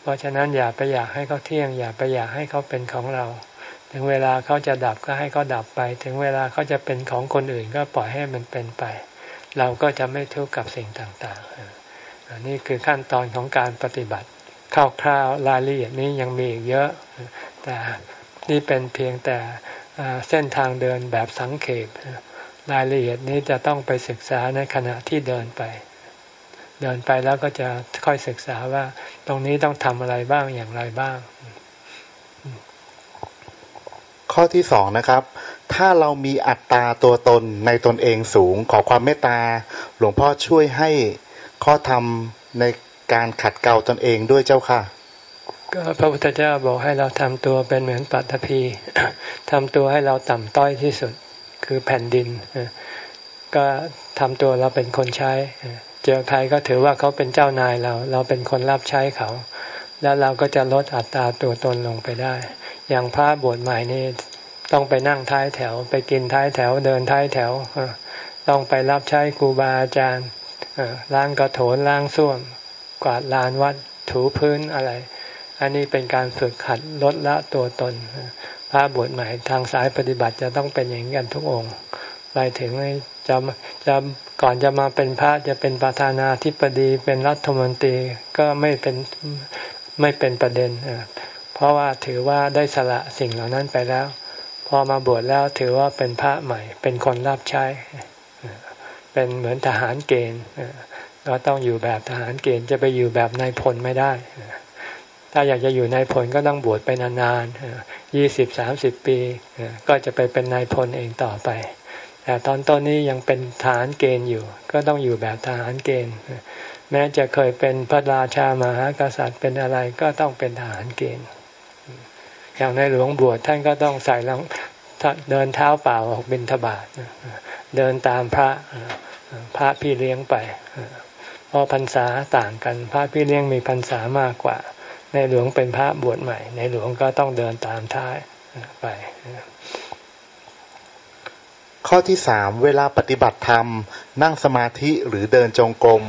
เพราะฉะนั้นอย่าไปอยากให้เขาเที่ยง อย่าไปอยากให้เขาเป็นของเรา ถึงเวลาเขาจะดับก็ให้เขาดับไป ถึงเวลาเขาจะเป็นของคนอื่นก็ปล่อยให้มันเป็นไป เราก็จะไม่ทุกข์กับสิ่งต่างๆอันนี้คือขั้นตอนของการปฏิบัติคร่าวๆรายละเอียดนี้ยังมีอีกเยอะ แต่นี่เป็นเพียงแต่เส้นทางเดินแบบสังเขปรายละเอียดนี้จะต้องไปศึกษาในขณะที่เดินไป เดินไปแล้วก็จะค่อยศึกษาว่าตรงนี้ต้องทำอะไรบ้างอย่างไรบ้าง ข้อที่สองนะครับ ถ้าเรามีอัตตาตัวตนในตนเองสูง ขอความเมตตา หลวงพ่อช่วยให้ข้อธรรมในการขัดเกลาตนเองด้วยเจ้าค่ะ ก็พระพุทธเจ้าบอกให้เราทำตัวเป็นเหมือนปัตภีทำตัวให้เราต่ำต้อยที่สุดคือแผ่นดิน ก็ทำตัวเราเป็นคนใช้ เจอใครก็ถือว่าเขาเป็นเจ้านายเรา เราเป็นคนรับใช้เขา แล้วเราก็จะลดอัตราตัวตนลงไปได้ อย่างพระบวชใหม่นี่ต้องไปนั่งท้ายแถว ไปกินท้ายแถวเดินท้ายแถวต้องไปรับใช้ครูบาอาจารย์ล้างกระโถนล้างส้วม กวาดลานวัดถูพื้นอะไร อันนี้เป็นการฝึกขัดลดละตัวตน พระบวชใหม่ทางสายปฏิบัติจะต้องเป็นอย่างนี้กันทุกองค์ไปถึงจะจะก่อนจะมาเป็นพระจะเป็นประธานาธิบดีเป็นรัฐมนตรีก็ไม่เป็น ไม่เป็นประเด็น เพราะว่าถือว่าได้สละสิ่งเหล่านั้นไปแล้ว พอมาบวชแล้วถือว่าเป็นพระใหม่ เป็นคนรับใช้ เป็นเหมือนทหารเกณฑ์ก็ต้องอยู่แบบทหารเกณฑ์จะไปอยู่แบบนายพลไม่ได้ ถ้าอยากจะอยู่นายพลก็ต้องบวชไปนานๆยี่สิบสามสิบปี ก็จะไปเป็นนายพลเองต่อไป แต่ตอนต้นนี้ยังเป็นทหารเกณฑ์อยู่ ก็ต้องอยู่แบบทหารเกณฑ์ แม้จะเคยเป็นพระราชามหากษัตริย์เป็นอะไรก็ต้องเป็นทหารเกณฑ์ อย่างในหลวงบวชท่านก็ต้องใส่รองเดินเท้าเปล่าออกบิณฑบาตเดินตามพระพระพี่เลี้ยงไปเพราะพรรษาต่างกัน พระพี่เลี้ยงมีพรรษามากกว่า ในหลวงเป็นพระบวชใหม่ ในหลวงก็ต้องเดินตามท้ายไป ข้อที่สามเวลาปฏิบัติธรรม นั่งสมาธิหรือเดินจงกรม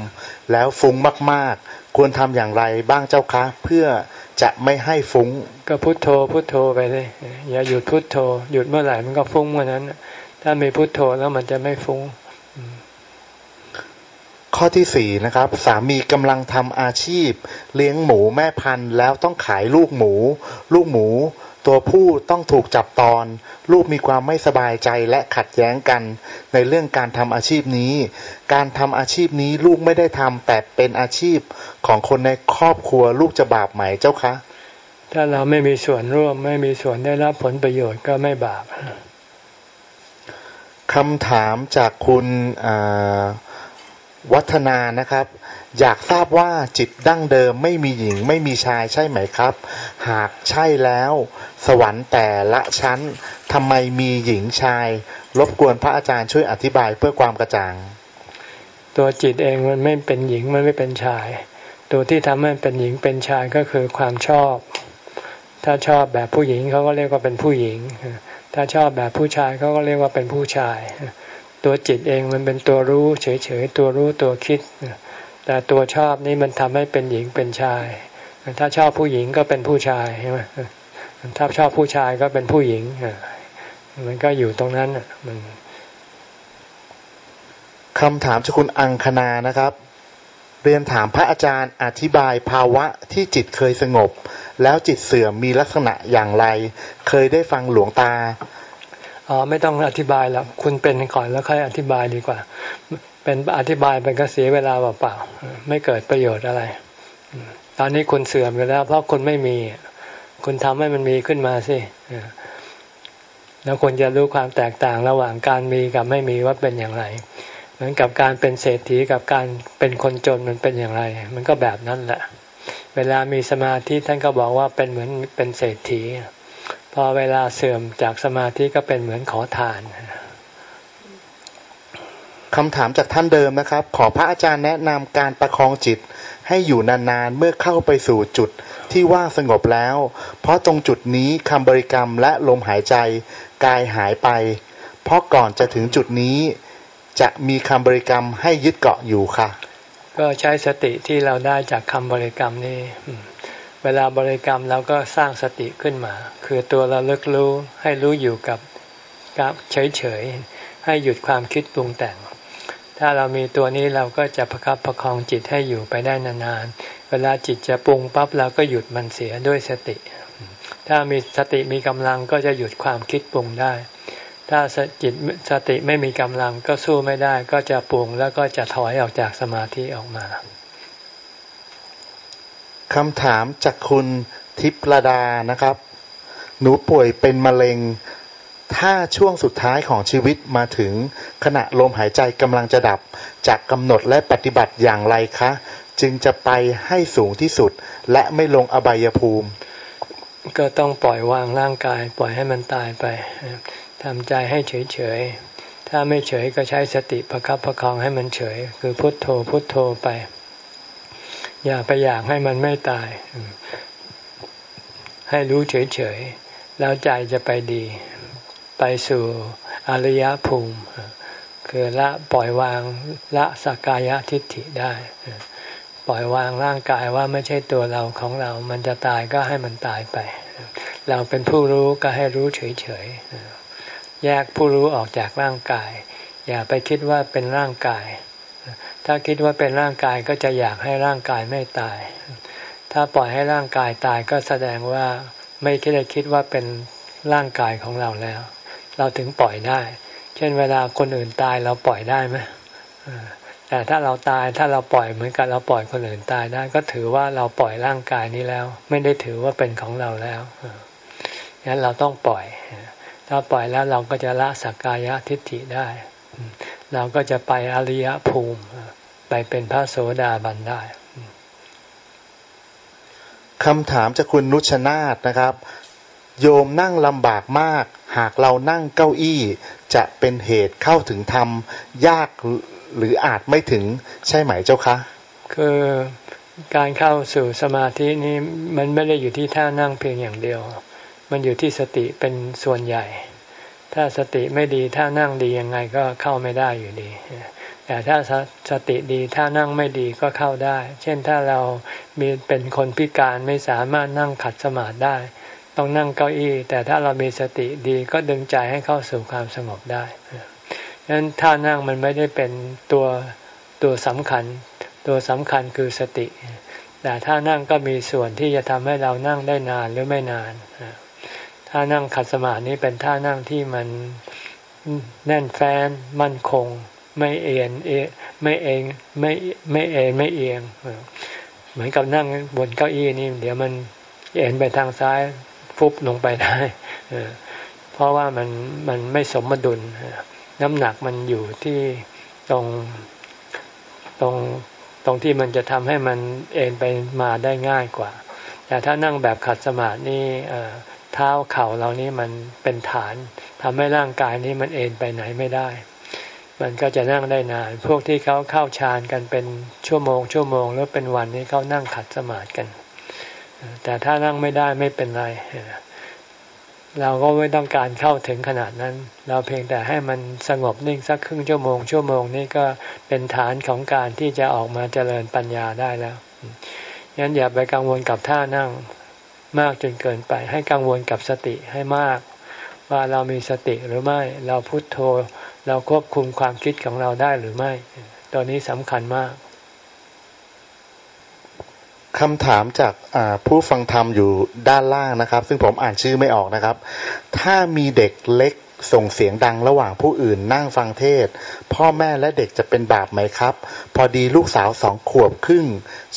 แล้วฟุ้งมาก ๆ ควรทำอย่างไรบ้างเจ้าคะ เพื่อจะไม่ให้ฟุ้ง ก็พุโทโธพุโทโธไปเลย อย่าหยุดพุโทโธ หยุดเมื่อไหร่มันก็ฟุ้งเมื่อนั้น ถ้ามีพุโทโธแล้วมันจะไม่ฟุ้ง ข้อที่สี่นะครับ สามีกำลังทำอาชีพ เลี้ยงหมูแม่พันธุ์แล้วต้องขายลูกหมู ลูกหมู ตัวผู้ต้องถูกจับตอน ลูกมีความไม่สบายใจและขัดแย้งกัน ในเรื่องการทำอาชีพนี้ การทำอาชีพนี้ลูกไม่ได้ทำแต่เป็นอาชีพของคนในครอบครัวลูกจะบาปไหมเจ้าคะ ถ้าเราไม่มีส่วนร่วมไม่มีส่วนได้รับผลประโยชน์ก็ไม่บาปคำถามจากคุณวัฒนานะครับ อยากทราบว่าจิตดั้งเดิมไม่มีหญิงไม่มีชายใช่ไหมครับ หากใช่แล้ว สวรรค์แต่ละชั้นทำไมมีหญิงชาย รบกวนพระอาจารย์ช่วยอธิบายเพื่อความกระจ่าง ตัวจิตเองมันไม่เป็นหญิงมันไม่เป็นชาย ตัวที่ทำให้เป็นหญิงเป็นชายก็คือความชอบ ถ้าชอบแบบผู้หญิงเขาก็เรียกว่าเป็นผู้หญิง ถ้าชอบแบบผู้ชายเขาก็เรียกว่าเป็นผู้ชาย ตัวจิตเองมันเป็นตัวรู้เฉยๆตัวรู้ตัวคิด แต่ตัวชอบนี่มันทำให้เป็นหญิงเป็นชาย ถ้าชอบผู้หญิงก็เป็นผู้ชายใช่ไหมถ้าชอบผู้ชายก็เป็นผู้หญิงมันก็อยู่ตรงนั้นมันคำถามจากคุณอังคณานะครับ เรียนถามพระอาจารย์อธิบายภาวะที่จิตเคยสงบ แล้วจิตเสื่อมมีลักษณะอย่างไร เคยได้ฟังหลวงตาอ๋อไม่ต้องอธิบายแล้วคุณเป็นก่อนแล้วค่อยอธิบายดีกว่า เป็นอธิบายไปก็เสียเวลาเปล่าๆไม่เกิดประโยชน์อะไร ตอนนี้คุณเสื่อมไปแล้ว เพราะคุณไม่มี คุณทำให้มันมีขึ้นมาสิแล้วควรจะรู้ความแตกต่างระหว่างการมีกับไม่มีว่าเป็นอย่างไร เหมือนกับการเป็นเศรษฐีกับการเป็นคนจนมันเป็นอย่างไร มันก็แบบนั้นแหละ เวลามีสมาธิท่านก็บอกว่าเป็นเหมือนเป็นเศรษฐี พอเวลาเสื่อมจากสมาธิก็เป็นเหมือนขอทาน คำถามจากท่านเดิมนะครับ ขอพระอาจารย์แนะนำการประคองจิตให้อยู่นานๆ เมื่อเข้าไปสู่จุดที่ว่างสงบแล้ว เพราะตรงจุดนี้คำบริกรรมและลมหายใจกายหายไป เพราะก่อนจะถึงจุดนี้ จะมีคำบริกรรมให้ยึดเกาะอยู่ค่ะ ก็ใช้สติที่เราได้จากคำบริกรรมนี่เวลาบริกรรมเราก็สร้างสติขึ้นมา คือตัวเราเลิกรู้ให้รู้อยู่กับเฉยๆให้หยุดความคิดปรุงแต่ง ถ้าเรามีตัวนี้เราก็จะประคับประคองจิตให้อยู่ไปได้นานๆ เวลาจิตจะปรุงปั๊บเราก็หยุดมันเสียด้วยสติ ถ้ามีสติมีกำลังก็จะหยุดความคิดปรุงได้ ถ้าจิตสติไม่มีกำลังก็สู้ไม่ได้ก็จะปรุงแล้วก็จะถอยออกจากสมาธิออกมาคำถามจากคุณทิพรดานะครับ หนูป่วยเป็นมะเร็ง ถ้าช่วงสุดท้ายของชีวิตมาถึงขณะลมหายใจกำลังจะดับจากกำหนดและปฏิบัติอย่างไรคะ จึงจะไปให้สูงที่สุด และไม่ลงอบายภูมิ ก็ต้องปล่อยวางร่างกาย ปล่อยให้มันตายไปทำใจให้เฉยๆ ถ้าไม่เฉยก็ใช้สติประครับประคองให้มันเฉย คือพุทโธพุทโธไป อย่าไปอยากให้มันไม่ตาย ให้รู้เฉยๆ แล้วใจจะไปดี ไปสู่อริยภูมิ คือละปล่อยวางละสักกายทิฏฐิได้ ปล่อยวางร่างกายว่าไม่ใช่ตัวเราของเรา มันจะตายก็ให้มันตายไป เราเป็นผู้รู้ก็ให้รู้เฉยๆ แยกผู้รู้ออกจากร่างกาย อย่าไปคิดว่าเป็นร่างกาย ถ้าคิดว่าเป็นร่างกายก็จะอยากให้ร่างกายไม่ตาย ถ้าปล่อยให้ร่างกายตายก็แสดงว่าไม่คิดได้คิดว่าเป็นร่างกายของเราแล้ว เราถึงปล่อยได้ เช่นเวลาคนอื่นตายเราปล่อยได้ไหมแต่ถ้าเราตายถ้าเราปล่อยเหมือนกับเราปล่อยคนอื่นตายได้ ก็ถือว่าเราปล่อยร่างกายนี้แล้ว ไม่ได้ถือว่าเป็นของเราแล้วงั้นเราต้องปล่อย ถ้าปล่อยแล้วเราก็จะละสักกายทิฏฐิได้ เราก็จะไปอริยภูมิ ไปเป็นพระโสดาบันได้คำถามจากคุณนุชนาธนะครับ โยมนั่งลำบากมาก หากเรานั่งเก้าอี้ จะเป็นเหตุเข้าถึงธรรม ยากหรืออาจไม่ถึงใช่ไหมเจ้าคะ คือการเข้าสู่สมาธินี้มันไม่ได้อยู่ที่ท่านั่งเพียงอย่างเดียว มันอยู่ที่สติเป็นส่วนใหญ่ ถ้าสติไม่ดีท่านั่งดียังไงก็เข้าไม่ได้อยู่ดี แต่ถ้าสติดีท่านั่งไม่ดีก็เข้าได้ เช่นถ้าเรามีเป็นคนพิการไม่สามารถนั่งขัดสมาธิได้ ต้องนั่งเก้าอี้ แต่ถ้าเรามีสติดีก็ดึงใจให้เข้าสู่ความสงบได้ฉะนั้นท่านั่งมันไม่ได้เป็นตัวตัวสำคัญ ตัวสำคัญคือสติ แต่ท่านั่งก็มีส่วนที่จะทำให้เรานั่งได้นานหรือไม่นานท่านั่งขัดสมาธินี้เป็นท่านั่งที่มันแน่นแฟ้นมั่นคง ไม่เอียงเอไม่เองไม่ไม่เองไม่เอียง เหมือนกับนั่งบนเก้าอี้นี่ เดี๋ยวมันเอ็นไปทางซ้าย ฟุบลงไปได้เพราะว่ามันมันไม่สมดุล น้ำหนักมันอยู่ที่ตรงตรงตรงที่มันจะทำให้มันเอ็นไปมาได้ง่ายกว่า แต่ถ้านั่งแบบขัดสมาธินี่เท้าเข่าเรานี่มันเป็นฐานทำให้ร่างกายนี้มันเอ็นไปไหนไม่ได้ มันก็จะนั่งได้นาน พวกที่เขาเข้าฌานกันเป็นชั่วโมง ชั่วโมง แล้วเป็นวันนี้เขานั่งขัดสมาธิกัน แต่ถ้านั่งไม่ได้ไม่เป็นไร เราก็ไม่ต้องการเข้าถึงขนาดนั้น เราเพียงแต่ให้มันสงบนิ่งสักครึ่งชั่วโมงชั่วโมงนี้ก็เป็นฐานของการที่จะออกมาเจริญปัญญาได้แล้วงั้นอย่าไปกังวลกับท่านั่งมากจนเกินไป ให้กังวลกับสติให้มาก ว่าเรามีสติหรือไม่ เราพุโทโธ เราควบคุมความคิดของเราได้หรือไม่ ตัวนี้สำคัญมาก คำถามจากผู้ฟังธรรมอยู่ด้านล่างนะครับ ซึ่งผมอ่านชื่อไม่ออกนะครับ ถ้ามีเด็กเล็กส่งเสียงดังระหว่างผู้อื่นนั่งฟังเทศ พ่อแม่และเด็กจะเป็นบาปไหมครับ พอดีลูกสาวสองขวบครึ่ง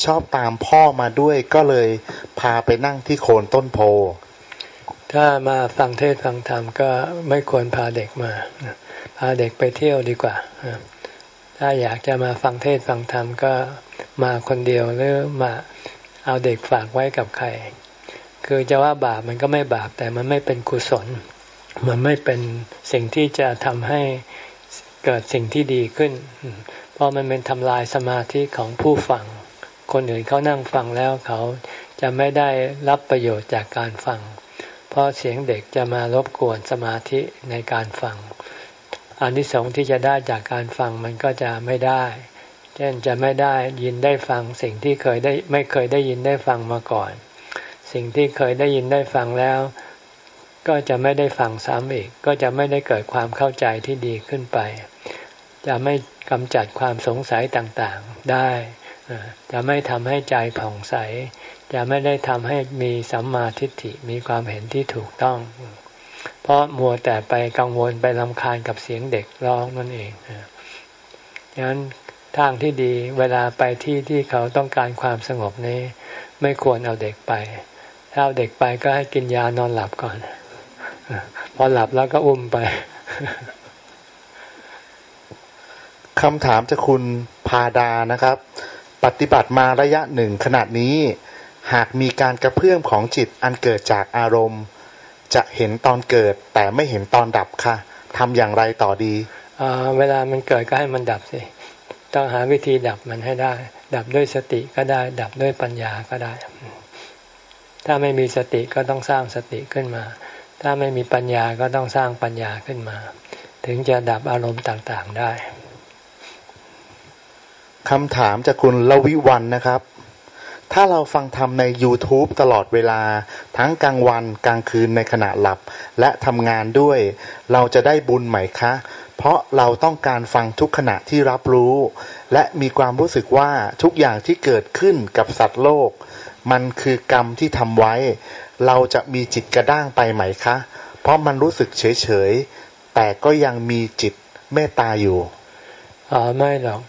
ชอบตามพ่อมาด้วยก็เลยพาไปนั่งที่โคนต้นโพ ถ้ามาฟังเทศฟังธรรมก็ไม่ควรพาเด็กมา พาเด็กไปเที่ยวดีกว่า ถ้าอยากจะมาฟังเทศฟังธรรมก็ มาคนเดียวหรือมาเอาเด็กฝากไว้กับใคร คือจะว่าบาปมันก็ไม่บาปแต่มันไม่เป็นกุศล มันไม่เป็นสิ่งที่จะทำให้เกิดสิ่งที่ดีขึ้น เพราะมันเป็นทำลายสมาธิของผู้ฟัง คนอื่นเขานั่งฟังแล้วเขาจะไม่ได้รับประโยชน์จากการฟัง เพราะเสียงเด็กจะมารบกวนสมาธิในการฟังอันที่สองที่จะได้จากการฟังมันก็จะไม่ได้ ช่นจะไม่ได้ยินได้ฟังสิ่งที่เคยได้ไม่เคยได้ยินได้ฟังมาก่อน สิ่งที่เคยได้ยินได้ฟังแล้ว ก็จะไม่ได้ฟังซ้ำอีก ก็จะไม่ได้เกิดความเข้าใจที่ดีขึ้นไป จะไม่กำจัดความสงสัยต่างๆได้ จะไม่ทำให้ใจผ่องใส จะไม่ได้ทำให้มีสัมมาทิฏฐิมีความเห็นที่ถูกต้อง เพราะมัวแต่ไปกังวลไปลำคาญกับเสียงเด็กร้องนั่นเองดังนั้น ทางที่ดีเวลาไปที่ที่เขาต้องการความสงบนี้ ไม่ควรเอาเด็กไป ถ้าเอาเด็กไปก็ให้กินยานอนหลับก่อน พอหลับแล้วก็อุ้มไปคำถามจากคุณพาดานะครับ ปฏิบัติมาระยะหนึ่งขนาดนี้ หากมีการกระเพื่อมของจิตอันเกิดจากอารมณ์ จะเห็นตอนเกิดแต่ไม่เห็นตอนดับค่ะทำอย่างไรต่อดีเวลามันเกิดก็ให้มันดับสิ ต้องหาวิธีดับมันให้ได้ ดับด้วยสติก็ได้ ดับด้วยปัญญาก็ได้ ถ้าไม่มีสติก็ต้องสร้างสติขึ้นมา ถ้าไม่มีปัญญาก็ต้องสร้างปัญญาขึ้นมา ถึงจะดับอารมณ์ต่างๆได้คำถามจากคุณลวิวันนะครับ ถ้าเราฟังธรรมใน YouTube ตลอดเวลา ทั้งกลางวันกลางคืนในขณะหลับ และทำงานด้วย เราจะได้บุญไหมคะ เพราะเราต้องการฟังทุกขณะที่รับรู้ และมีความรู้สึกว่าทุกอย่างที่เกิดขึ้นกับสัตว์โลก มันคือกรรมที่ทำไว้ เราจะมีจิตกระด้างไปไหมคะ เพราะมันรู้สึกเฉยๆ แต่ก็ยังมีจิตเมตตาอยู่อ๋อไม่หรอก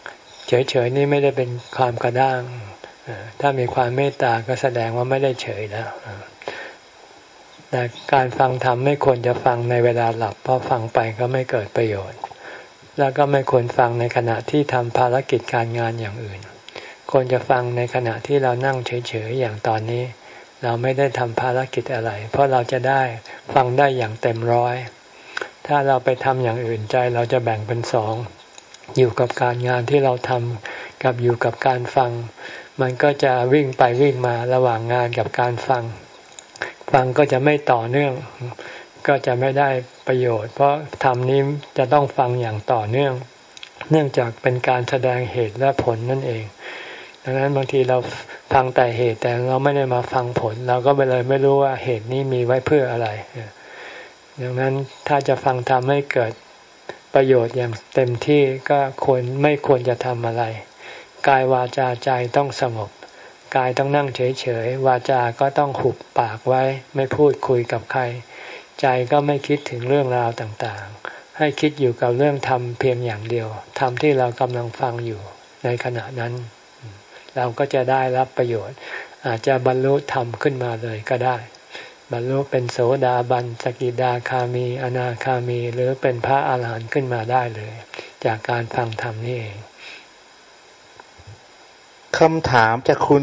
เฉยๆนี่ไม่ได้เป็นความกระด้างถ้ามีความเมตตาก็แสดงว่าไม่ได้เฉยแล้ว แต่การฟังธรรมไม่ควรจะฟังในเวลาหลับ เพราะฟังไปก็ไม่เกิดประโยชน์ แล้วก็ไม่ควรฟังในขณะที่ทำภารกิจการงานอย่างอื่น ควรจะฟังในขณะที่เรานั่งเฉยๆอย่างตอนนี้ เราไม่ได้ทำภารกิจอะไร เพราะเราจะได้ฟังได้อย่างเต็มร้อย ถ้าเราไปทำอย่างอื่นใจเราจะแบ่งเป็นสองอยู่กับการงานที่เราทำกับอยู่กับการฟัง มันก็จะวิ่งไปวิ่งมาระหว่างงานกับการฟัง ฟังก็จะไม่ต่อเนื่อง ก็จะไม่ได้ประโยชน์ เพราะธรรมนี้จะต้องฟังอย่างต่อเนื่อง เนื่องจากเป็นการแสดงเหตุและผลนั่นเอง ดังนั้นบางทีเราฟังแต่เหตุแต่เราไม่ได้มาฟังผล เราก็ไปเลยไม่รู้ว่าเหตุนี้มีไว้เพื่ออะไร ดังนั้นถ้าจะฟังทำให้เกิดประโยชน์อย่างเต็มที่ก็ควรไม่ควรจะทำอะไร กายวาจาใจต้องสงบ กายต้องนั่งเฉยๆ วาจาก็ต้องหุบปากไว้ ไม่พูดคุยกับใคร ใจก็ไม่คิดถึงเรื่องราวต่างๆ ให้คิดอยู่กับเรื่องธรรมเพียงอย่างเดียวธรรมที่เรากำลังฟังอยู่ในขณะนั้น เราก็จะได้รับประโยชน์ อาจจะบรรลุธรรมขึ้นมาเลยก็ได้ บรรลุเป็นโสดาบันสกิดาคามี อนาคามี หรือเป็นพระอาหารหันต์ขึ้นมาได้เลย จากการฟังธรรมนี่เอง คำถามจากคุณ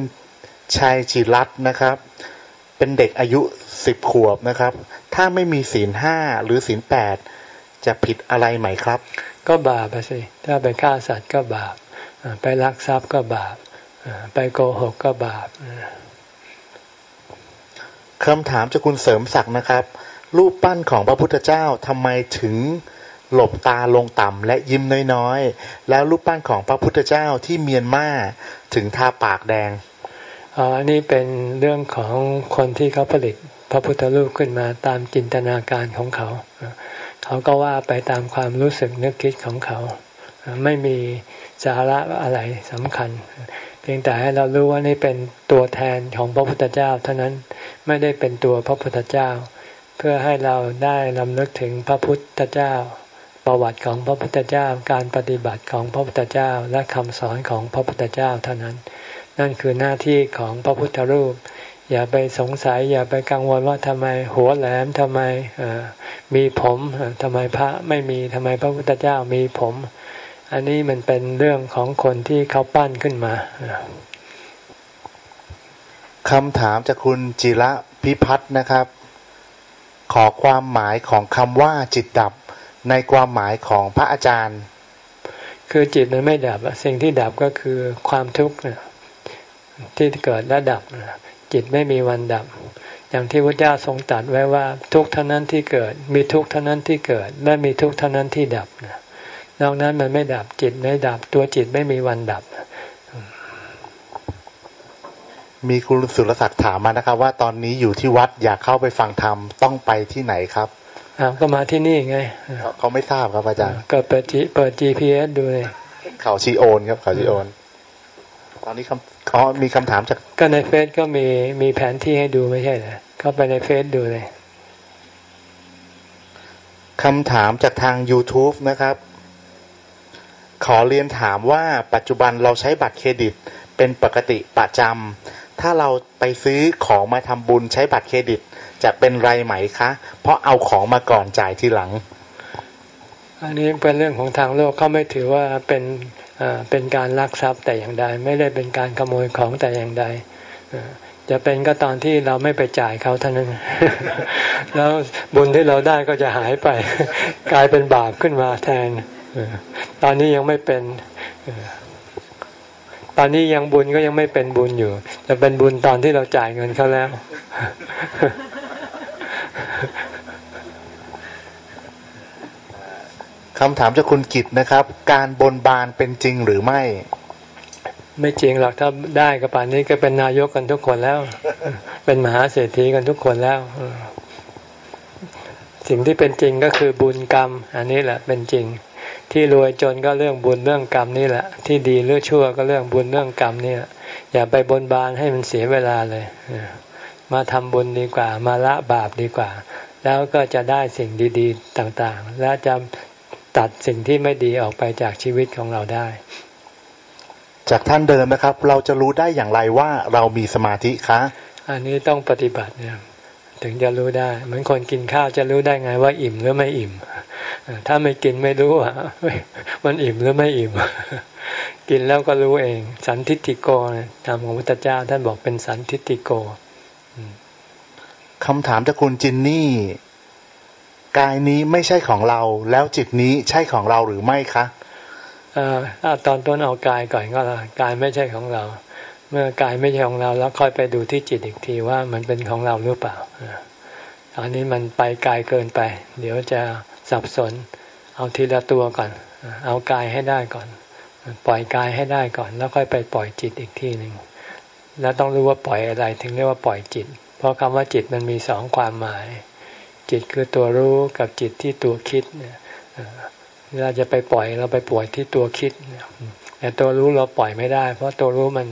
ชัยจิรัตนะครับ เป็นเด็กอายุสิบขวบนะครับ ถ้าไม่มีศีลห้าหรือศีลแปดจะผิดอะไรไหมครับ ก็บาปไปสิ ถ้าไปฆ่าสัตว์ก็บาป ไปลักทรัพย์ก็บาป ไปโกหกก็บาปคำถามจากคุณเสริมศักดิ์นะครับ รูปปั้นของพระพุทธเจ้าทำไมถึง หลบตาลงต่ำและยิ้มน้อยๆ แล้วรูปปั้นของพระพุทธเจ้าที่เมียนมาถึงทาปากแดงอ๋อนี่เป็นเรื่องของคนที่เขาผลิตพระพุทธรูปขึ้นมาตามจินตนาการของเขา เขาก็ว่าไปตามความรู้สึกนึกคิดของเขา ไม่มีสาระอะไรสำคัญ เพียงแต่ให้เรารู้ว่านี่เป็นตัวแทนของพระพุทธเจ้า เท่านั้นไม่ได้เป็นตัวพระพุทธเจ้า เพื่อให้เราได้ลำลึกถึงพระพุทธเจ้า ประวัติของพระพุทธเจ้า การปฏิบัติของพระพุทธเจ้าและคำสอนของพระพุทธเจ้าเท่านั้น นั่นคือหน้าที่ของพระพุทธรูป อย่าไปสงสัย อย่าไปกังวลว่าทำไมหัวแหลมทำไมมีผมทำไมพระไม่มีทำไมพระพุทธเจ้ามีผม อันนี้มันเป็นเรื่องของคนที่เขาปั้นขึ้นมาคำถามจากคุณจิระพิพัฒน์นะครับ ขอความหมายของคำว่าจิตดับ ในความหมายของพระอาจารย์ คือจิตมันไม่ดับสิ่งที่ดับก็คือความทุกข์ที่เกิดและดับจิตไม่มีวันดับ อย่างที่พระเจ้าทรงตรัสไว้ว่า ทุกเท่านั้นที่เกิด มีทุกเท่านั้นที่เกิด และมีทุกเท่านั้นที่ดับนอกนั้นมันไม่ดับจิตไม่ดับ ตัวจิตไม่มีวันดับ มีคุณสุรศักดิ์ถามมานะครับ ว่าตอนนี้อยู่ที่วัดอยากเข้าไปฟังธรรมต้องไปที่ไหนครับ ก็มาที่นี่ไงเขาไม่ทราบครับอาจารย์ก็เปิดจีเปิด GPS ดูเลยเขาชีโอนครับเขาชีโอน ตอนนี้คำอ๋อมีคำถามจากก็ในเฟซก็มีมีแผนที่ให้ดูไม่ใช่เหรอเข้าไปในเฟซดูเลยคำถามจากทาง YouTube นะครับ ขอเรียนถามว่าปัจจุบันเราใช้บัตรเครดิตเป็นปกติประจำ ถ้าเราไปซื้อของมาทำบุญใช้บัตรเครดิต จะเป็นไรไหมคะ เพราะเอาของมาก่อนจ่ายทีหลัง อันนี้เป็นเรื่องของทางโลกเขาไม่ถือว่าเป็นเป็นการลักทรัพย์แต่อย่างใด ไม่ได้เป็นการขโมยของแต่อย่างใดจะเป็นก็ตอนที่เราไม่ไปจ่ายเขาเท่านั้น แล้วบุญที่เราได้ก็จะหายไป กลายเป็นบาปขึ้นมาแทน ตอนนี้ยังไม่เป็น ตอนนี้ยังบุญก็ยังไม่เป็นบุญอยู่แต่เป็นบุญตอนที่เราจ่ายเงินเขาแล้ว คำถามจากคุณกิตนะครับ การบนบานเป็นจริงหรือไม่ ไม่จริงหรอกถ้าได้กับป่านนี้ก็เป็นนายกกันทุกคนแล้ว เป็นมหาเศรษฐีกันทุกคนแล้วสิ่งที่เป็นจริงก็คือบุญกรรม อันนี้แหละเป็นจริง ที่รวยจนก็เรื่องบุญเรื่องกรรมนี่แหละ ที่ดีหรือชั่วก็เรื่องบุญเรื่องกรรมนี่แหละอย่าไปบนบานให้มันเสียเวลาเลย มาทำบุญดีกว่า มาละบาปดีกว่า แล้วก็จะได้สิ่งดี ๆต่างๆ และจะตัดสิ่งที่ไม่ดีออกไปจากชีวิตของเราได้ จากท่านเดิมนะครับ เราจะรู้ได้อย่างไรว่าเรามีสมาธิคะ อันนี้ต้องปฏิบัติเนี่ย ถึงจะรู้ได้ เหมือนคนกินข้าวจะรู้ได้ไงว่าอิ่มหรือไม่อิ่ม ถ้าไม่กินไม่รู้อะมันอิ่มหรือไม่อิ่ม กินแล้วก็รู้เอง สันทิฏฐิโกธรรมของพุทธเจ้าท่านบอกเป็นสันทิฏฐิโกคำถามจากคุณจินนี่ กายนี้ไม่ใช่ของเรา แล้วจิตนี้ใช่ของเราหรือไม่คะอ่าตอนต้นเอากายก่อนก็แล้วกายไม่ใช่ของเรา เมื่อกายไม่ใช่ของเราแล้วค่อยไปดูที่จิตอีกทีว่ามันเป็นของเราหรือเปล่าตอนนี้มันไปไกลเกินไป เดี๋ยวจะสับสน เอาทีละตัวก่อน เอากายให้ได้ก่อน ปล่อยกายให้ได้ก่อน แล้วค่อยไปปล่อยจิตอีกทีหนึ่งแล้วต้องรู้ว่าปล่อยอะไรถึงเรียกว่าปล่อยจิต เพราะคำว่าจิตมันมีสองความหมาย จิตคือตัวรู้กับจิตที่ตัวคิดเนี่ยเราจะไปปล่อยเราไปปล่อยที่ตัวคิดแต่ตัวรู้เราปล่อยไม่ได้ เพราะตัวรู้มัน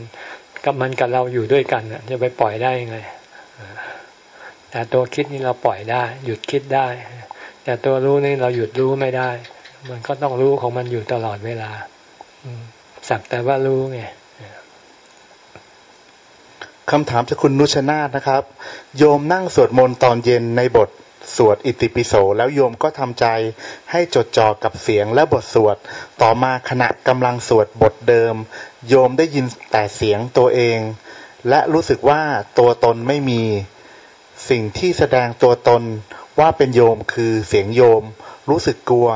กับมันกับเราอยู่ด้วยกันจะไปปล่อยได้ยังไงแต่ตัวคิดนี่เราปล่อยได้ หยุดคิดได้ แต่ตัวรู้นี่เราหยุดรู้ไม่ได้ มันก็ต้องรู้ของมันอยู่ตลอดเวลาสักแต่ว่ารู้ไงคำถามจากคุณนุชนาธนะครับ โยมนั่งสวดมนต์ตอนเย็นในบท สวดอิติปิโสแล้วโยมก็ทำใจให้จดจ่อกับเสียงและบทสวด ต่อมาขณะกำลังสวดบทเดิม โยมได้ยินแต่เสียงตัวเอง และรู้สึกว่าตัวตนไม่มี สิ่งที่แสดงตัวตนว่าเป็นโยมคือเสียงโยม รู้สึกกลัว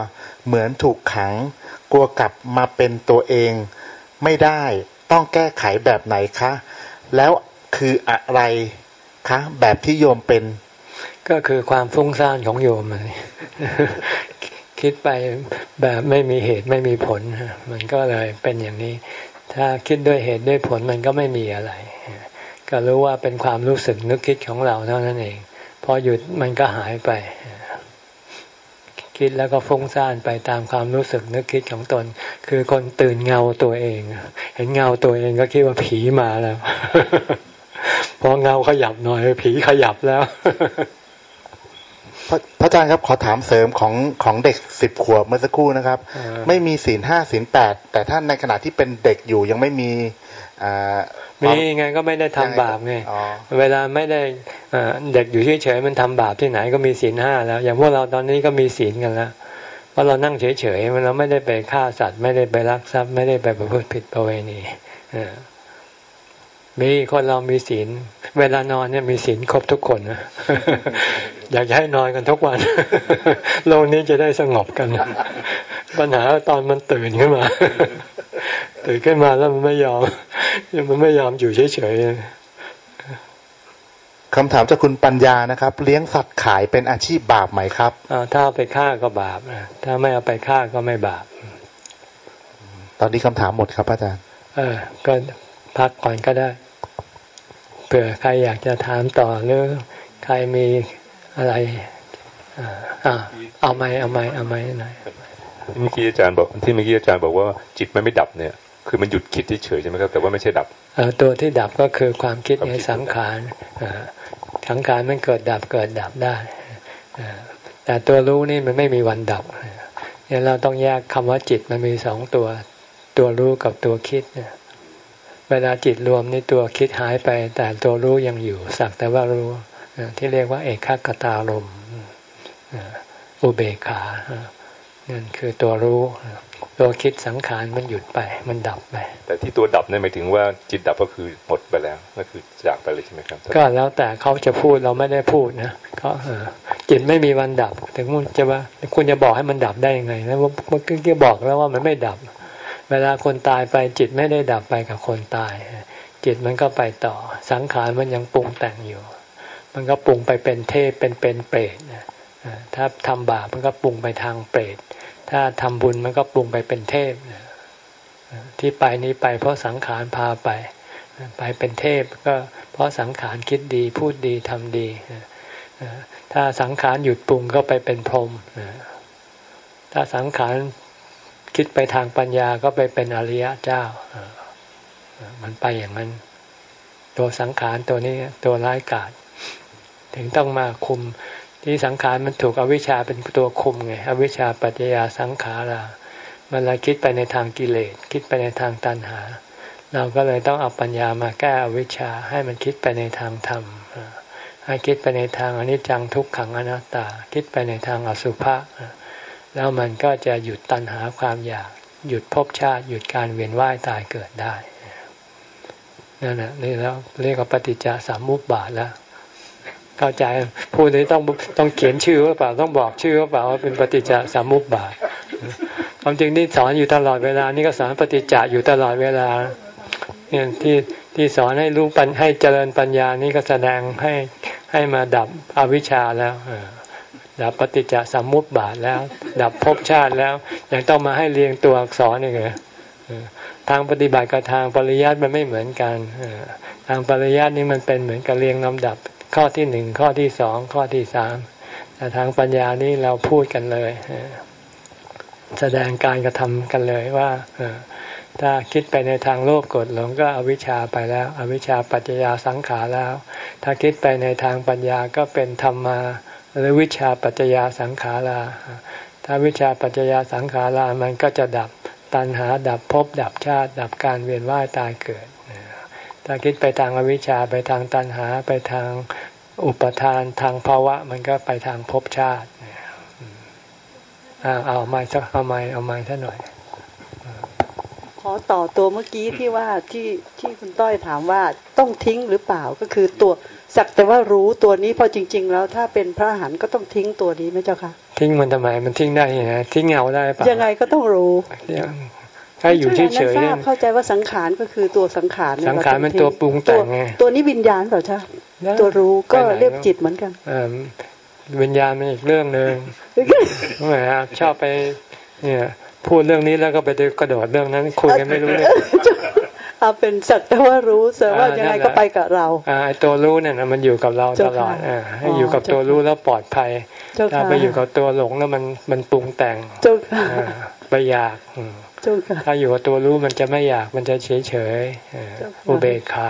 เหมือนถูกขัง กลัวกลับมาเป็นตัวเอง ไม่ได้ต้องแก้ไขแบบไหนคะ แล้วคืออะไรคะ แบบที่โยมเป็น ก็คือความฟุ้งซ่านของโยมคิดไปแบบไม่มีเหตุไม่มีผล มันก็เลยเป็นอย่างนี้ ถ้าคิดด้วยเหตุด้วยผลมันก็ไม่มีอะไร ก็รู้ว่าเป็นความรู้สึกนึกคิดของเราเท่านั้นเอง พอหยุดมันก็หายไป คิดแล้วก็ฟุ้งซ่านไปตามความรู้สึกนึกคิดของตน คือคนตื่นเงาตัวเอง เห็นเงาตัวเองก็คิดว่าผีมาแล้ว พอเงาขยับหน่อยผีขยับแล้ว พระอาจารย์ครับขอถามเสริมของของเด็กสิบขวบเมื่อสักครู่นะครับ ไม่มีศีลห้าศีลแปดแต่ท่านในขณะที่เป็นเด็กอยู่ยังไม่มีมีไงก็ไม่ได้ทำบาปไงเวลาไม่ได้เด็กอยู่เฉยๆมันทำบาปที่ไหนก็มีศีลห้าแล้ว อย่างพวกเราตอนนี้ก็มีศีลกันแล้วเพราะเรานั่งเฉยๆมันเราไม่ได้ไปฆ่าสัตว์ ไม่ได้ไปรักทรัพย์ไม่ได้ไปประพฤติผิดประเวณีมีคนเรามีศีล เวลานอนเนี่ยมีศีลครบทุกคนนะอยากให้นอนกันทุกวัน โลกนี้จะได้สงบกัน ปัญหาตอนมันตื่นขึ้นมา ตื่นขึ้นมาแล้วมันไม่ยอม มันไม่ยอมอยู่เฉยๆคำถามจากคุณปัญญานะครับ เลี้ยงสัตว์ขายเป็นอาชีพบาปไหมครับถ้าเอาไปฆ่าก็บาปถ้าไม่เอาไปฆ่าก็ไม่บาป ตอนนี้คำถามหมดครับอาจารย์ เออก็พักก่อนก็ได้ เผื่อใครอยากจะถามต่อหรือใครมีอะไรอ่าเอาไหมเอาไหมเอาไหมหน่อยเมื่อกี้อาจารย์บอกที่เมื่อกี้อาจารย์บอกว่าจิตมันไม่ดับเนี่ย คือมันหยุดคิดเฉยใช่ไหมครับแต่ว่าไม่ใช่ดับตัวที่ดับก็คือความคิดในสังขารสังขารมันเกิดดับเกิดดับได้แต่ตัวรู้นี่มันไม่มีวันดับเนี่ยเราต้องแยกคำว่าจิตมันมีสองตัว ตัวรู้กับตัวคิดเนี่ย เวลาจิตรวมนี่ตัวคิดหายไป แต่ตัวรู้ยังอยู่ สักแต่ว่ารู้ที่เรียกว่า เอกขตารมอุเบกขานั่นคือตัวรู้ ตัวคิดสังขารมันหยุดไป มันดับไป แต่ที่ตัวดับเนี่ยหมายถึงว่าจิตดับก็คือหมดไปแล้วก็คือจากไปเลยใช่ไหมครับ ก็แล้วแต่เขาจะพูดเราไม่ได้พูดนะก็จิตไม่มีวันดับ ถึงคุณจะว่าคุณจะบอกให้มันดับได้ยังไงนะเมื่อกี้บอกแล้วว่ามันไม่ดับ เวลาคนตายไปจิตไม่ได้ดับไปกับคนตาย จิตมันก็ไปต่อ สังขารมันยังปรุงแต่งอยู่ มันก็ปรุงไปเป็นเทพเป็นเป็นเปรตถ้าทำบาปมันก็ปรุงไปทางเปรตถ้าทำบุญมันก็ปรุงไปเป็นเทพที่ไปนี้ไปเพราะสังขารพาไป ไปเป็นเทพก็เพราะสังขารคิดดีพูดดีทำดีถ้าสังขารหยุดปรุงก็ไปเป็นพรหมถ้าสังขาร คิดไปทางปัญญาก็ไปเป็นอริยะเจ้า มันไปอย่างนั้น ตัวสังขารตัวนี้ตัวร้ายกาจถึงต้องมาคุมที่สังขารมันถูกอวิชชาเป็นตัวคุมไงอวิชชาปัจจยาสังขารามันเลยคิดไปในทางกิเลสคิดไปในทางตัณหา เราก็เลยต้องเอาปัญญามาแก้อวิชชาให้มันคิดไปในทางธรรมให้คิดไปในทางอนิจจังทุกขังอนัตตา คิดไปในทางอสุภะ แล้วมันก็จะหยุดตัณหาความอยาก หยุดภพชาติหยุดการเวียนว่ายตายเกิดได้นั่นแหละนี่แล้วเรียกว่าปฏิจจสามุปบาทแล้วเข้าใจผู้นี้ต้องต้องเขียนชื่อว่าเปล่าต้องบอกชื่อว่าเปล่าว่าเป็นปฏิจจสมุปบาทความจริงนี่สอนอยู่ตลอดเวลา นี่ก็สอนปฏิจจอยู่ตลอดเวลาเนี่ยที่ที่สอนให้รู้ปัญให้เจริญปัญญานี่ก็แสดงให้ให้มาดับอวิชชาแล้ว ดับปฏิจจสมุปบาทแล้ว ดับภพชาติแล้ว ยังต้องมาให้เรียงตัวอักษรอีกเหรอทางปฏิบัติกับทางปริยัติมันไม่เหมือนกันทางปริยัตินี่มันเป็นเหมือนกับเรียงลำดับ ข้อที่หนึ่งข้อที่สองข้อที่สามแต่ทางปัญญานี่เราพูดกันเลยแสดงการกระทำกันเลยว่าถ้าคิดไปในทางโลภกดหลงก็อวิชชาไปแล้ว อวิชชาปัจจยาสังขารแล้ว ถ้าคิดไปในทางปัญญาก็เป็นธรรมา หรือวิชาปัจจยาสังขาราถ้าวิชาปัจจยาสังขารามันก็จะดับตัณหาดับภพดับชาติ ดับการเวียนว่ายตายเกิด ถ้าคิดไปทางอวิชชาไปทางตัณหาไปทางอุปทานทางภาวะ มันก็ไปทางภพชาติเอาไม้สักเอาไม้เอาไม้ท่าหน่อย ขอต่อตัวเมื่อกี้ที่ว่าที่ที่คุณต้อยถามว่าต้องทิ้งหรือเปล่าก็คือตัว สักแต่ว่ารู้ตัวนี้พอจริง ๆ แล้วถ้าเป็นพระหันก็ต้องทิ้งตัวนี้ไหมเจ้าค่ะ ทิ้งมันทำไมมันทิ้งได้ยังไงทิ้งเงาได้ปะยังไงก็ต้องรู้ถ้าอยู่เฉยๆเนี่ยเข้าใจว่าสังขารก็คือตัวสังขารสังขารมันตัวปรุงแต่งไงตัวนี้วิญญาณเปล่าใช่ตัวรู้ก็เรียกจิตเหมือนกันวิญญาณมันอีกเรื่องหนึ่งทำไมครับชอบไป เนี่ย พูดเรื่องนี้แล้วก็ไปกระโดดเรื่องนั้นคุยกันไม่รู้เลย เอาเป็นสักแต่ว่ารู้แต่ว่ายังไงก็ไปกับเราอ่าตัวรู้เนี่ยมันอยู่กับเราตลอดอ่าให้อยู่กับตัวรู้แล้วปลอดภัยถ้าไปอยู่กับตัวหลงแล้วมันมันปรุงแต่งไปอยากถ้าอยู่กับตัวรู้มันจะไม่อยากมันจะเฉยเฉยอุเบกขา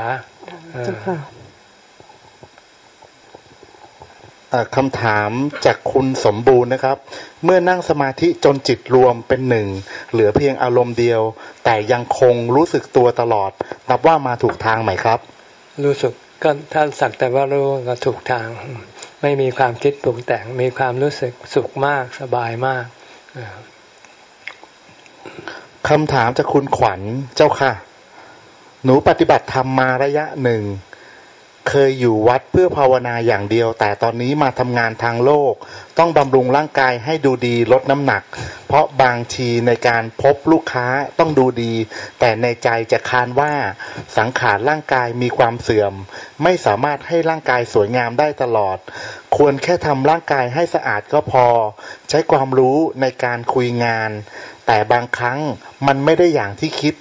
คำถามจากคุณสมบูรณ์นะครับ เมื่อนั่งสมาธิจนจิตรวมเป็นหนึ่ง เหลือเพียงอารมณ์เดียว แต่ยังคงรู้สึกตัวตลอด นับว่ามาถูกทางไหมครับ รู้สึกก็ถ้าสักแต่ว่ารู้ก็ถูกทาง ไม่มีความคิดปรุงแต่งมีความรู้สึกสุขมากสบายมากคำถามจากคุณขวัญเจ้าค่ะ หนูปฏิบัติธรรมมาระยะหนึ่ง เคยอยู่วัดเพื่อภาวนาอย่างเดียว แต่ตอนนี้มาทำงานทางโลก ต้องบำรุงร่างกายให้ดูดีลดน้ำหนัก เพราะบางทีในการพบลูกค้าต้องดูดี แต่ในใจจะคานว่าสังขารร่างกายมีความเสื่อม ไม่สามารถให้ร่างกายสวยงามได้ตลอด ควรแค่ทำร่างกายให้สะอาดก็พอ ใช้ความรู้ในการคุยงาน แต่บางครั้งมันไม่ได้อย่างที่คิด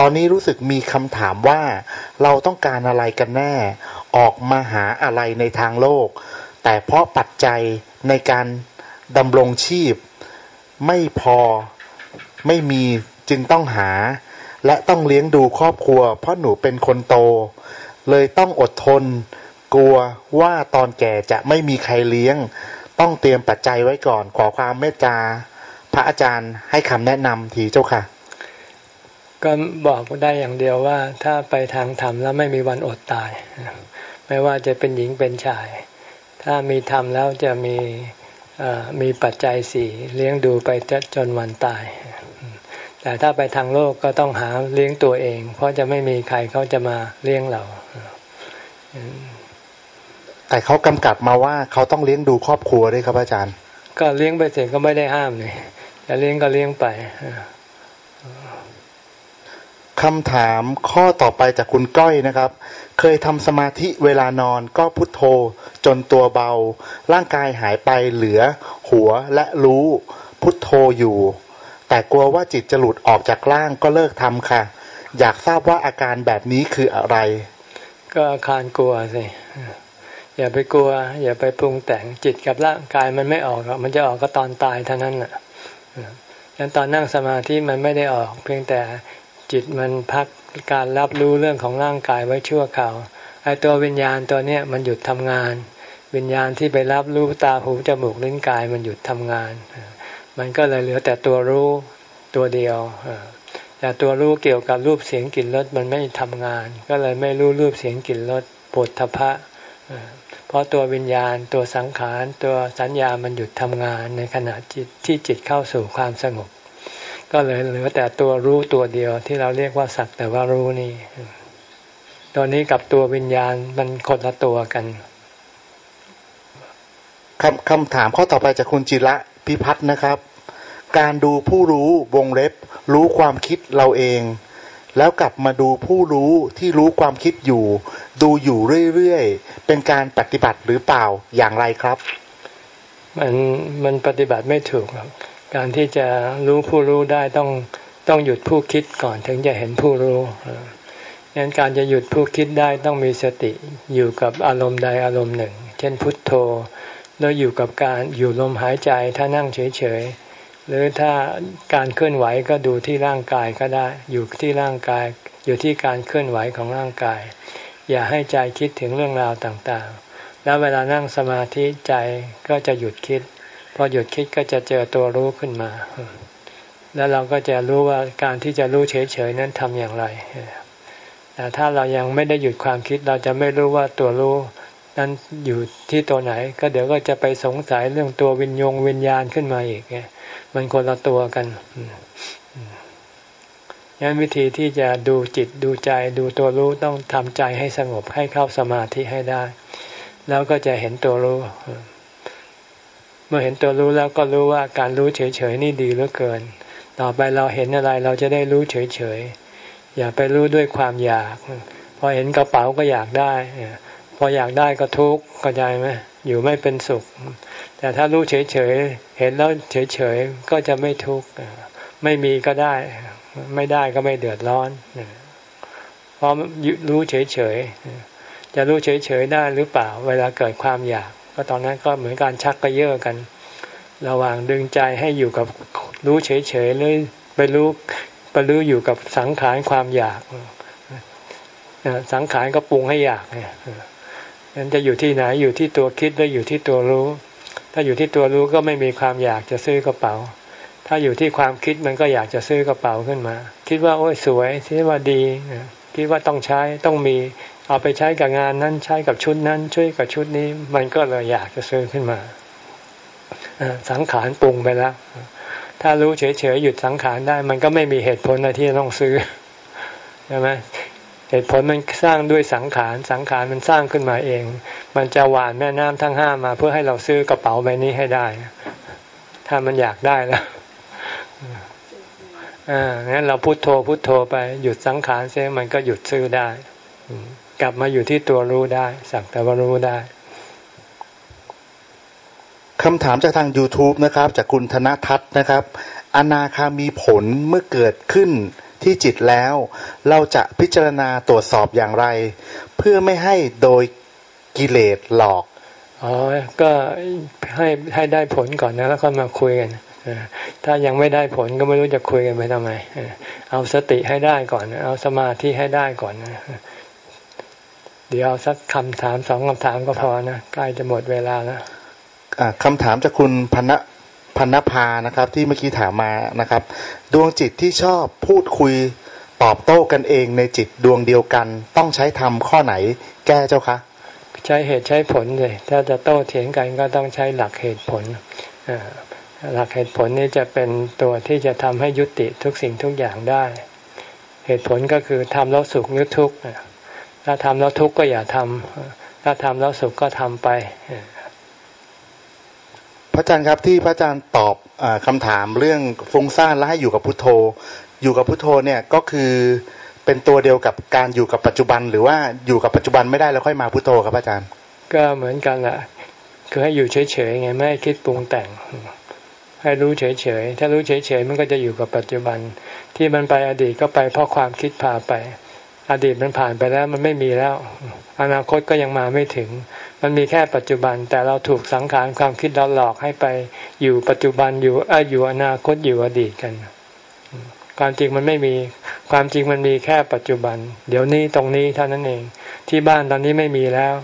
ตอนนี้รู้สึกมีคำถามว่า เราต้องการอะไรกันแน่ ออกมาหาอะไรในทางโลก แต่เพราะปัจจัยในการดำรงชีพ ไม่พอไม่มีจึงต้องหา และต้องเลี้ยงดูครอบครัว เพราะหนูเป็นคนโต เลยต้องอดทน กลัวว่าตอนแก่จะไม่มีใครเลี้ยง ต้องเตรียมปัจจัยไว้ก่อนขอความเมตตาพระอาจารย์ให้คำแนะนำทีเจ้าค่ะ ก็บอกได้อย่างเดียวว่าถ้าไปทางธรรมแล้วไม่มีวันอดตาย ไม่ว่าจะเป็นหญิงเป็นชาย ถ้ามีธรรมแล้วจะมีมีปัจจัยสี่เลี้ยงดูไปจนวันตาย แต่ถ้าไปทางโลกก็ต้องหาเลี้ยงตัวเอง เพราะจะไม่มีใครเขาจะมาเลี้ยงเรา แต่เขากำกับมาว่าเขาต้องเลี้ยงดูครอบครัวด้วยครับอาจารย์ ก็เลี้ยงไปเสร็จก็ไม่ได้ห้ามเลยจะเลี้ยงก็เลี้ยงไป คำถามข้อต่อไปจากคุณก้อยนะครับ เคยทำสมาธิเวลานอนก็พุทโธจนตัวเบา ร่างกายหายไปเหลือ หัวและรู้พุทโธอยู่ แต่กลัวว่าจิตจะหลุดออกจากร่างก็เลิกทำค่ะ อยากทราบว่าอาการแบบนี้คืออะไร ก็อาการกลัวสิอย่าไปกลัว อย่าไปปรุงแต่งจิตกับร่างกายมันไม่ออกมันจะออกก็ตอนตายเท่านั้นแหละยันตอนนั่งสมาธิมันไม่ได้ออก เพียงแต่ จิตมันพักการรับรู้เรื่องของร่างกายไว้ชั่วคราวไอ้ตัววิญญาณตัวเนี้ยมันหยุดทำงาน วิญญาณที่ไปรับรู้ตาหูจมูกลิ้นกายมันหยุดทำงาน มันก็เลยเหลือแต่ตัวรู้ตัวเดียวแต่ตัวรู้เกี่ยวกับรูปเสียงกลิ่นรสมันไม่ทำงาน ก็เลยไม่รู้รูปเสียงกลิ่นรสปวดทพะเพราะตัววิญญาณตัวสังขาร ตัวสัญญามันหยุดทำงานในขณะจิตที่จิตเข้าสู่ความสงบ ก็เลยเหลือแต่ตัวรู้ตัวเดียวที่เราเรียกว่าสักแต่ว่ารู้นี่ตัวนี้กับตัววิญญาณมันคนละตัวกันคำคำถามข้อต่อไปจากคุณจิระพิพัฒน์นะครับ การดูผู้รู้วงเล็บ รู้ความคิดเราเอง แล้วกลับมาดูผู้รู้ที่รู้ความคิดอยู่ ดูอยู่เรื่อยๆ เป็นการปฏิบัติหรือเปล่าอย่างไรครับ มันมันปฏิบัติไม่ถูกหรอ การที่จะรู้ผู้รู้ได้ต้องต้องหยุดผู้คิดก่อนถึงจะเห็นผู้รู้งั้นการจะหยุดผู้คิดได้ต้องมีสติอยู่กับอารมณ์ใดอารมณ์หนึ่ง เช่นพุทโธ แล้วอยู่กับการอยู่ลมหายใจถ้านั่งเฉยๆ หรือถ้าการเคลื่อนไหวก็ดูที่ร่างกายก็ได้อยู่ที่ร่างกาย อยู่ที่การเคลื่อนไหวของร่างกาย อย่าให้ใจคิดถึงเรื่องราวต่างๆ แล้วเวลานั่งสมาธิใจก็จะหยุดคิด พอหยุดคิดก็จะเจอตัวรู้ขึ้นมา แล้วเราก็จะรู้ว่าการที่จะรู้เฉยๆนั้นทำอย่างไร แต่ถ้าเรายังไม่ได้หยุดความคิดเราจะไม่รู้ว่าตัวรู้นั้นอยู่ที่ตัวไหน ก็เดี๋ยวก็จะไปสงสัยเรื่องตัววิญญงวิญญาณขึ้นมาอีกมันคนละตัวกันงั้นวิธีที่จะดูจิตดูใจดูตัวรู้ต้องทำใจให้สงบให้เข้าสมาธิให้ได้ แล้วก็จะเห็นตัวรู้ มื่อเห็นตัวรู้แล้วก็รู้ว่าการรู้เฉยๆนี่ดีเหลือเกิน ต่อไปเราเห็นอะไรเราจะได้รู้เฉยๆอย่าไปรู้ด้วยความอยาก พอเห็นกระเป๋าก็อยากได้ พออยากได้ก็ทุกข์เข้าใจไหมอยู่ไม่เป็นสุข แต่ถ้ารู้เฉยๆเห็นแล้วเฉยๆก็จะไม่ทุกข์ไม่มีก็ได้ ไม่ได้ก็ไม่เดือดร้อนเพราะรู้เฉยๆจะรู้เฉยๆได้หรือเปล่า เวลาเกิดความอยาก ก็ตอนนั้นก็เหมือนการชักกระเยาะกัน ระหว่างดึงใจให้อยู่กับรู้เฉยๆเลยไปรู้ไปรู้อยู่กับสังขารความอยากสังขารก็ปรุงให้อยากเนี่ยนั้นจะอยู่ที่ไหนอยู่ที่ตัวคิดหรืออยู่ที่ตัวรู้ ถ้าอยู่ที่ตัวรู้ก็ไม่มีความอยากจะซื้อกระเป๋า ถ้าอยู่ที่ความคิดมันก็อยากจะซื้อกระเป๋าขึ้นมา คิดว่าโอ้ยสวยคิดว่าดีคิดว่าต้องใช้ต้องมี เอาไปใช้กับงานนั้นใช้กับชุดนั้นช่วยกับชุดนี้ มันก็เลยอยากจะซื้อขึ้นมาสังขารปรุงไปแล้ว ถ้ารู้เฉยๆหยุดสังขารได้ มันก็ไม่มีเหตุผลอะไรที่จะต้องซื้อใช่ไหมเหตุผลมันสร้างด้วยสังขารสังขารมันสร้างขึ้นมาเอง มันจะหวานแม่น้ำทั้งห้ามาเพื่อให้เราซื้อกระเป๋าใบนี้ให้ได้ ถ้ามันอยากได้แล้วอ่างั้นเราพุโทโธพุโทโธไปหยุดสังขารเสียมันก็หยุดซื้อได้ กลับมาอยู่ที่ตัวรู้ได้ สักแต่ว่ารู้ได้คำถามจากทาง YouTube นะครับ จากคุณธนทัศน์นะครับ อนาคามีผลเมื่อเกิดขึ้นที่จิตแล้ว เราจะพิจารณาตรวจสอบอย่างไร เพื่อไม่ให้โดยกิเลสหลอกอ๋อก็ให้ให้ได้ผลก่อนนะแล้วก็มาคุยกันถ้ายังไม่ได้ผลก็ไม่รู้จะคุยกันไปทำไม เอาสติให้ได้ก่อน เอาสมาธิให้ได้ก่อนนะ เดี๋ยวเอาสักคำถามสองคำถามก็พอนะใกล้จะหมดเวลาแล้วคำถามจากคุณพันพันภานะครับ ที่เมื่อกี้ถามมานะครับ ดวงจิตที่ชอบพูดคุยตอบโต้กันเองในจิตดวงเดียวกัน ต้องใช้ทำข้อไหน แก้เจ้าคะใช้เหตุใช้ผลเลยถ้าจะโต้เถียงกันก็ต้องใช้หลักเหตุผลหลักเหตุผลนี้จะเป็นตัวที่จะทำให้ยุติทุกสิ่งทุกอย่างได้ เหตุผลก็คือทำแล้วสุขหรือทุกข์ ถ้าทำแล้วทุกข์ก็อย่าทำถ้าทำแล้วสุขก็ทำไป พระอาจารย์ครับที่พระอาจารย์ตอบอคำถามเรื่องฟุ้งซ่านและให้อยู่กับพุทโธ อยู่กับพุทโธเนี่ยก็คือเป็นตัวเดียวกับการอยู่กับปัจจุบัน หรือว่าอยู่กับปัจจุบันไม่ได้แล้วค่อยมาพุทโธครับอาจารย์ ก็เหมือนกันแหละคือให้อยู่เฉยๆไงไม่ให้คิดปรุงแต่ง ให้รู้เฉยๆถ้ารู้เฉยๆมันก็จะอยู่กับปัจจุบัน ที่มันไปอดีตก็ไปเพราะความคิดพาไป อดีตมันผ่านไปแล้วมันไม่มีแล้ว อนาคตก็ยังมาไม่ถึง มันมีแค่ปัจจุบัน แต่เราถูกสังขารความคิดเราหลอกให้ไปอยู่ปัจจุบันอยู่ออยู่อนาคตอยู่อดีตกัน ความจริงมันไม่มี ความจริงมันมีแค่ปัจจุบัน เดี๋ยวนี้ตรงนี้เท่านั้นเอง ที่บ้านตอนนี้ไม่มีแล้ว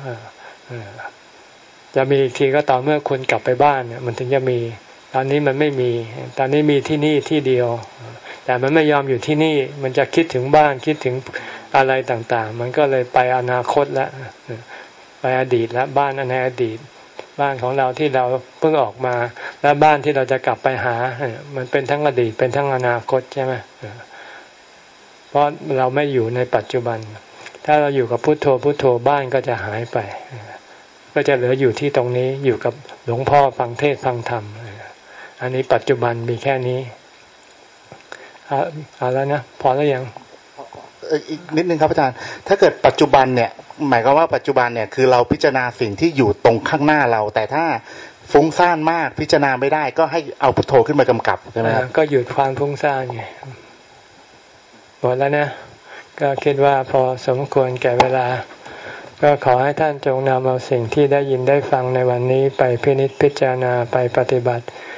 จะมีอีกทีก็ต่อเมื่อคุณกลับไปบ้านเนี่ยมันถึงจะมี ตอนนี้มันไม่มี ตอนนี้มีที่นี่ที่เดียว แต่มันไม่ยอมอยู่ที่นี่ มันจะคิดถึงบ้านคิดถึงอะไรต่างๆ มันก็เลยไปอนาคตล้วไปอดีตล้วบ้านในอดีต บ้านของเราที่เราเพิ่งออกมา และบ้านที่เราจะกลับไปหา มันเป็นทั้งอดีตเป็นทั้งอนาคตใช่ไหมเพราะเราไม่อยู่ในปัจจุบัน ถ้าเราอยู่กับพุโทโธพุโทโธบ้านก็จะหายไป ก็จะเหลืออยู่ที่ตรงนี้อยู่กับหลวงพ่อฟังเทศฟังธรรม อันนี้ปัจจุบันมีแค่นี้ อาแล้วนะพอแล้วยังอีกนิดนึงครับอาจารย์ ถ้าเกิดปัจจุบันเนี่ย หมายความว่าปัจจุบันเนี่ยคือเราพิจารณาสิ่งที่อยู่ตรงข้างหน้าเรา แต่ถ้าฟุ้งซ่านมากพิจารณาไม่ได้ ก็ให้เอาพุทโธขึ้นมากำกับใช่ไหมครับก็หยุดความฟุ้งซ่านไงหมดแล้วนะ ก็คิดว่าพอสมควรแก่เวลา ก็ขอให้ท่านจงนำเอาสิ่งที่ได้ยินได้ฟังในวันนี้ไปพินิจพิจารณาไปปฏิบัติเ